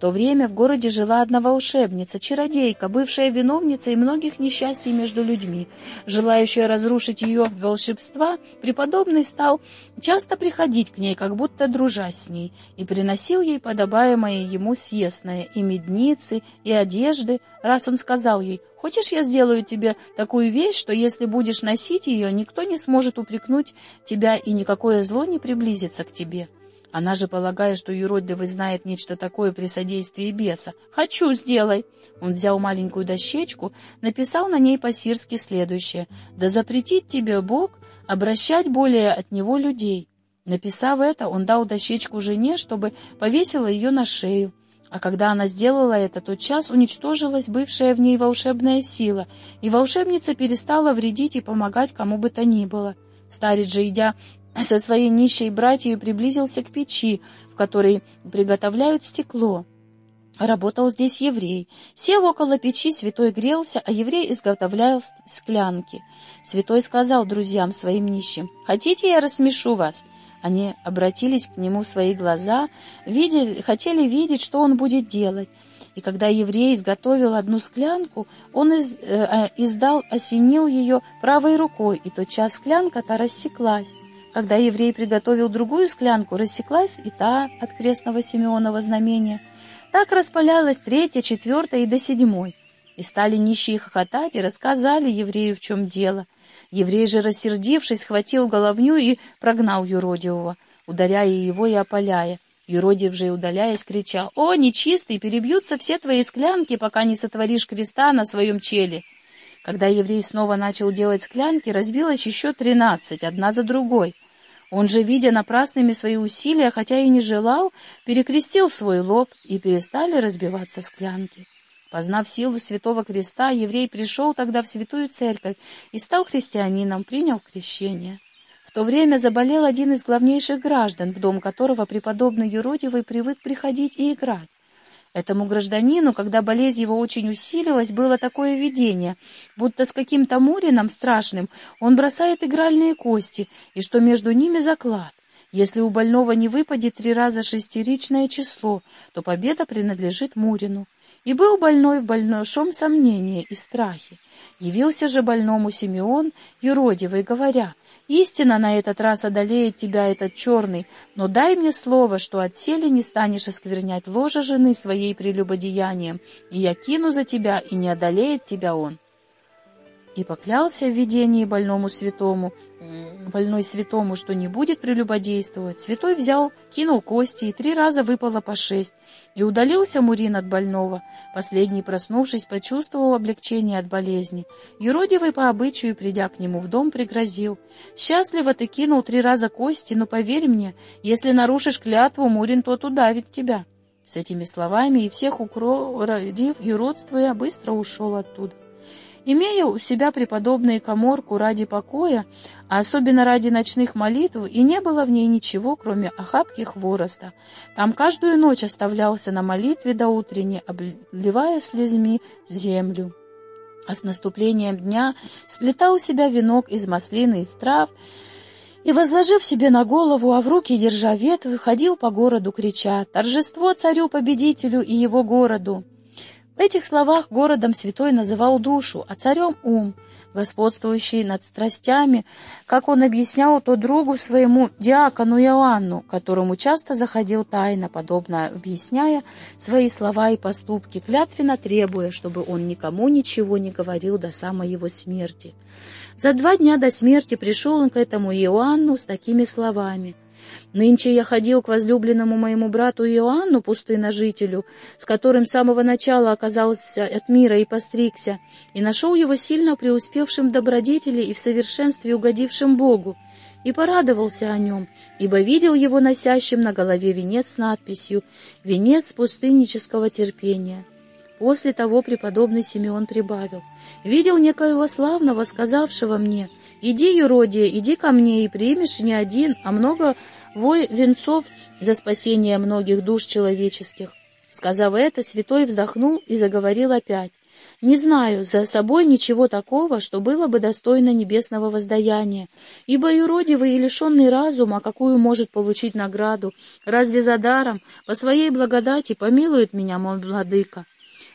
То время в городе жила одна волшебница, чародейка, бывшая виновница и многих несчастий между людьми. Желающая разрушить ее волшебства, преподобный стал часто приходить к ней, как будто дружась с ней, и приносил ей подобаемое ему съестное, и медницы, и одежды, раз он сказал ей, «Хочешь, я сделаю тебе такую вещь, что если будешь носить ее, никто не сможет упрекнуть тебя, и никакое зло не приблизится к тебе?» Она же, полагая, что юродливый знает нечто такое при содействии беса. «Хочу, сделай!» Он взял маленькую дощечку, написал на ней по-сирски следующее. «Да запретит тебе Бог обращать более от него людей». Написав это, он дал дощечку жене, чтобы повесила ее на шею. А когда она сделала это, тот час уничтожилась бывшая в ней волшебная сила, и волшебница перестала вредить и помогать кому бы то ни было. Старец же, идя со своей нищей братьей, приблизился к печи, в которой приготовляют стекло. Работал здесь еврей. Сев около печи, святой грелся, а еврей изготовлял склянки. Святой сказал друзьям своим нищим, «Хотите, я рассмешу вас?» Они обратились к нему в свои глаза, видели, хотели видеть, что он будет делать. И когда еврей изготовил одну склянку, он из, э, а, издал, осенил ее правой рукой, и тотчас склянка-то рассеклась. Когда еврей приготовил другую склянку, рассеклась и та от крестного Симеонова знамения. Так распалялась третья, четвертая и до седьмой. И стали нищие хохотать и рассказали еврею, в чем дело. Еврей же, рассердившись, схватил головню и прогнал юродивого, ударяя его и опаляя. Юродив же, удаляясь, кричал, «О, нечистый, перебьются все твои склянки, пока не сотворишь креста на своем челе!» Когда еврей снова начал делать склянки, разбилось еще тринадцать, одна за другой. Он же, видя напрасными свои усилия, хотя и не желал, перекрестил свой лоб, и перестали разбиваться склянки. Познав силу Святого Креста, еврей пришел тогда в Святую Церковь и стал христианином, принял крещение. В то время заболел один из главнейших граждан, в дом которого преподобный юродивый привык приходить и играть. Этому гражданину, когда болезнь его очень усилилась, было такое видение, будто с каким-то Мурином страшным он бросает игральные кости, и что между ними заклад. Если у больного не выпадет три раза шестеричное число, то победа принадлежит Мурину. И был больной в большом сомнении и страхе. Явился же больному Симеон, юродивый, говоря, «Истина на этот раз одолеет тебя этот черный, но дай мне слово, что от сели не станешь осквернять ложа жены своей прелюбодеянием, и я кину за тебя, и не одолеет тебя он». И поклялся в видении больному святому, больной святому, что не будет прелюбодействовать, святой взял, кинул кости, и три раза выпало по шесть, и удалился Мурин от больного. Последний, проснувшись, почувствовал облегчение от болезни. Юродивый по обычаю, придя к нему в дом, пригрозил. «Счастливо ты кинул три раза кости, но поверь мне, если нарушишь клятву, Мурин тот удавит тебя». С этими словами и всех укрородив, юродствуя, быстро ушел оттуда. Имея у себя преподобную коморку ради покоя, а особенно ради ночных молитв, и не было в ней ничего, кроме охапки хвороста. Там каждую ночь оставлялся на молитве до утренней, обливая слезами землю. А с наступлением дня сплетал у себя венок из маслины и трав, и, возложив себе на голову, а в руки держа ветвь, ходил по городу, крича «Торжество царю-победителю и его городу!» Этих словах городом святой называл душу, а царем — ум, господствующий над страстями, как он объяснял то другу своему диакону Иоанну, которому часто заходил тайно, подобно объясняя свои слова и поступки, клятвенно требуя, чтобы он никому ничего не говорил до самой его смерти. За два дня до смерти пришел он к этому Иоанну с такими словами — Нынче я ходил к возлюбленному моему брату Иоанну, пустыножителю, с которым с самого начала оказался от мира и постригся, и нашел его сильно преуспевшим в добродетели и в совершенстве угодившим Богу, и порадовался о нем, ибо видел его носящим на голове венец с надписью «Венец пустыннического терпения». После того преподобный Симеон прибавил. «Видел некоего славного, сказавшего мне, «Иди, юродие, иди ко мне, и примешь не один, а много вой венцов за спасение многих душ человеческих». Сказав это, святой вздохнул и заговорил опять. «Не знаю за собой ничего такого, что было бы достойно небесного воздаяния, ибо юродивый и лишенный разума, какую может получить награду, разве за даром, по своей благодати помилует меня мой владыка?»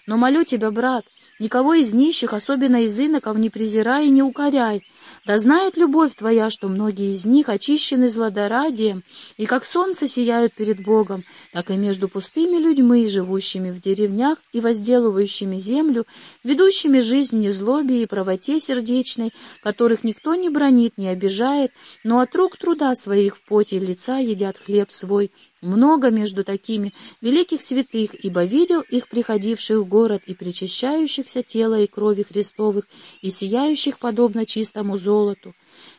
Но молю тебя, брат, никого из нищих, особенно из иноков, не презирай и не укоряй, Да знает любовь твоя, что многие из них очищены злодорадием, и как солнце сияют перед Богом, так и между пустыми людьми, живущими в деревнях и возделывающими землю, ведущими жизнь в незлобе и правоте сердечной, которых никто не бронит, не обижает, но от рук труда своих в поте лица едят хлеб свой, много между такими великих святых, ибо видел их приходивших в город и причащающихся тела и крови Христовых, и сияющих подобно чистому золоту.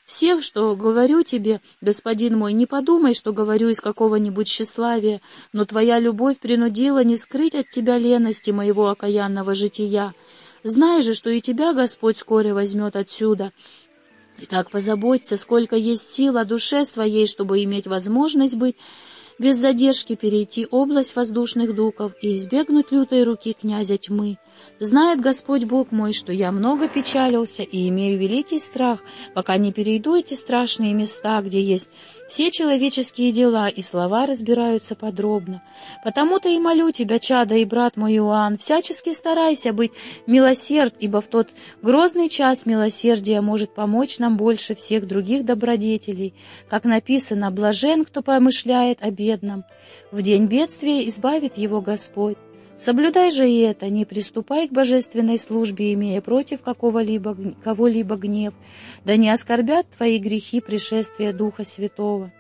Всех, что говорю тебе, господин мой, не подумай, что говорю из какого-нибудь тщеславия, но твоя любовь принудила не скрыть от тебя лености моего окаянного жития. Знай же, что и тебя Господь скоро возьмет отсюда, Итак, позаботься, сколько есть сил о душе своей, чтобы иметь возможность быть без задержки перейти область воздушных духов и избегнуть лютой руки князя тьмы. Знает Господь Бог мой, что я много печалился и имею великий страх, пока не перейду эти страшные места, где есть все человеческие дела и слова разбираются подробно. Потому-то и молю тебя, чада и брат мой Иоанн, всячески старайся быть милосерд, ибо в тот грозный час милосердие может помочь нам больше всех других добродетелей. Как написано, блажен, кто помышляет о бедном. В день бедствия избавит его Господь. Соблюдай же и это, не приступай к божественной службе, имея против какого-либо кого-либо гнев, да не оскорбят твои грехи пришествия Духа Святого.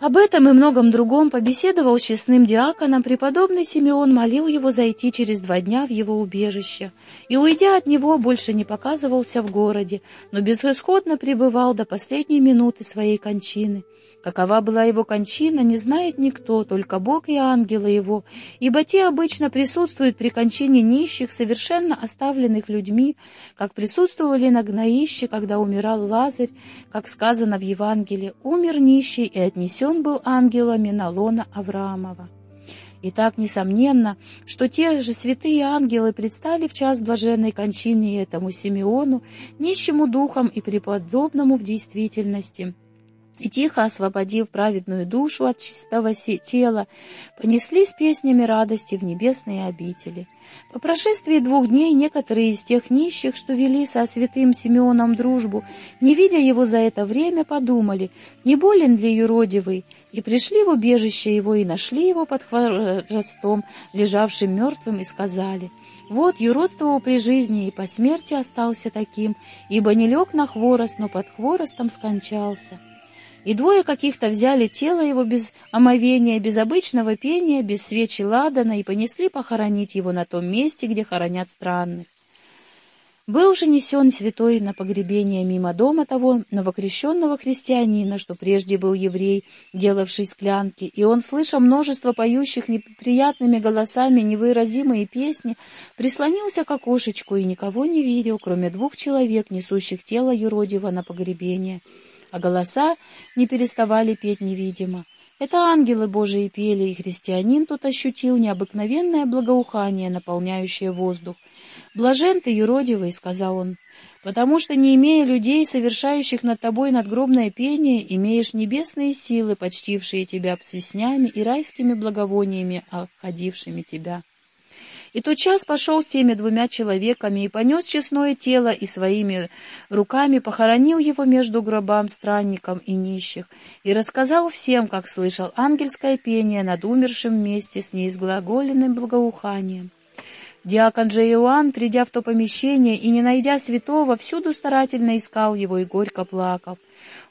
Об этом и многом другом побеседовал с честным диаконом, преподобный Симеон молил его зайти через два дня в его убежище, и, уйдя от него, больше не показывался в городе, но безысходно пребывал до последней минуты своей кончины. Какова была его кончина, не знает никто, только Бог и ангелы его, ибо те обычно присутствуют при кончине нищих, совершенно оставленных людьми, как присутствовали на гноище, когда умирал Лазарь, как сказано в Евангелии, умер нищий и отнесен был ангелами на лона Авраамова. И так несомненно, что те же святые ангелы предстали в час блаженной кончины этому Симеону, нищему духом и преподобному в действительности — и, тихо освободив праведную душу от чистого тела, понесли с песнями радости в небесные обители. По прошествии двух дней некоторые из тех нищих, что вели со святым Симеоном дружбу, не видя его за это время, подумали, не болен ли юродивый, и пришли в убежище его и нашли его под хворостом, лежавшим мертвым, и сказали, «Вот юродствовал при жизни и по смерти остался таким, ибо не лег на хворост, но под хворостом скончался» и двое каких-то взяли тело его без омовения, без обычного пения, без свечи ладана и понесли похоронить его на том месте, где хоронят странных. Был же несен святой на погребение мимо дома того новокрещенного христианина, что прежде был еврей, делавший склянки, и он, слыша множество поющих неприятными голосами невыразимые песни, прислонился к окошечку и никого не видел, кроме двух человек, несущих тело юродива на погребение а голоса не переставали петь невидимо. Это ангелы Божии пели, и христианин тут ощутил необыкновенное благоухание, наполняющее воздух. «Блажен ты, юродивый», — сказал он, — «потому что, не имея людей, совершающих над тобой надгробное пение, имеешь небесные силы, почтившие тебя псвеснями и райскими благовониями, обходившими тебя». И тот час пошел с теми двумя человеками и понес честное тело и своими руками похоронил его между гробам странником и нищих, и рассказал всем, как слышал ангельское пение над умершим вместе с неизглаголенным благоуханием. Диакон же Иоанн, придя в то помещение и не найдя святого, всюду старательно искал его и горько плакал.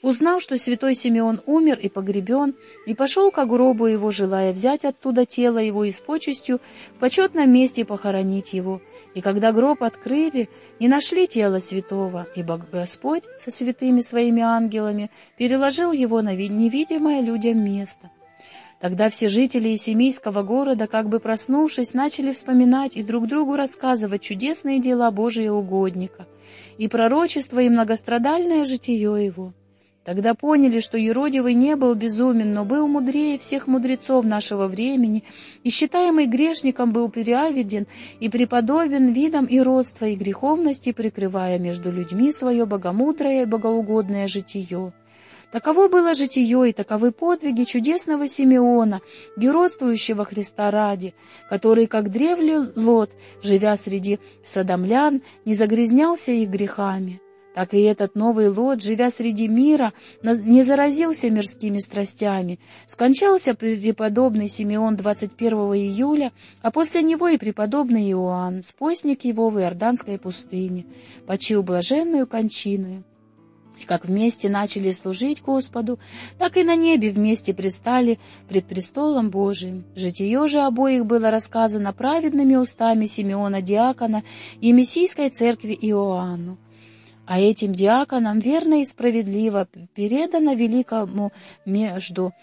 Узнал, что святой Симеон умер и погребен, и пошел к гробу его, желая взять оттуда тело его и с почестью в почетном месте похоронить его. И когда гроб открыли, не нашли тело святого, ибо Господь со святыми своими ангелами переложил его на невидимое людям место. Тогда все жители Есемийского города, как бы проснувшись, начали вспоминать и друг другу рассказывать чудесные дела Божия угодника и пророчество и многострадальное житие его. Тогда поняли, что Еродивый не был безумен, но был мудрее всех мудрецов нашего времени, и, считаемый грешником, был переавиден и преподобен видом и родства и греховности, прикрывая между людьми свое богомудрое и богоугодное житие. Таково было житие и таковы подвиги чудесного Симеона, геройствующего Христа ради, который, как древний Лот, живя среди садомлян, не загрязнялся их грехами. так и этот новый Лот, живя среди мира, не заразился мирскими страстями. Скончался преподобный Симеон 21 июля, а после него и преподобный Иоанн, спостник его в Иорданской пустыне, почил блаженную кончину. И как вместе начали служить Господу, так и на небе вместе предстали пред престолом Божиим. Житие же обоих было рассказано праведными устами Симеона Диакона и Мессийской церкви Иоанну. А этим диаконам верно и справедливо передано великому между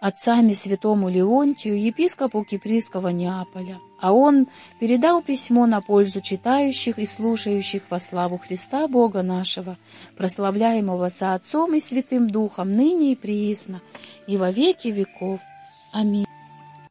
отцами святому Леонтию, епископу Киприйского Неаполя. А он передал письмо на пользу читающих и слушающих во славу Христа Бога нашего, прославляемого со Отцом и Святым Духом, ныне и приисно, и во веки веков. Аминь.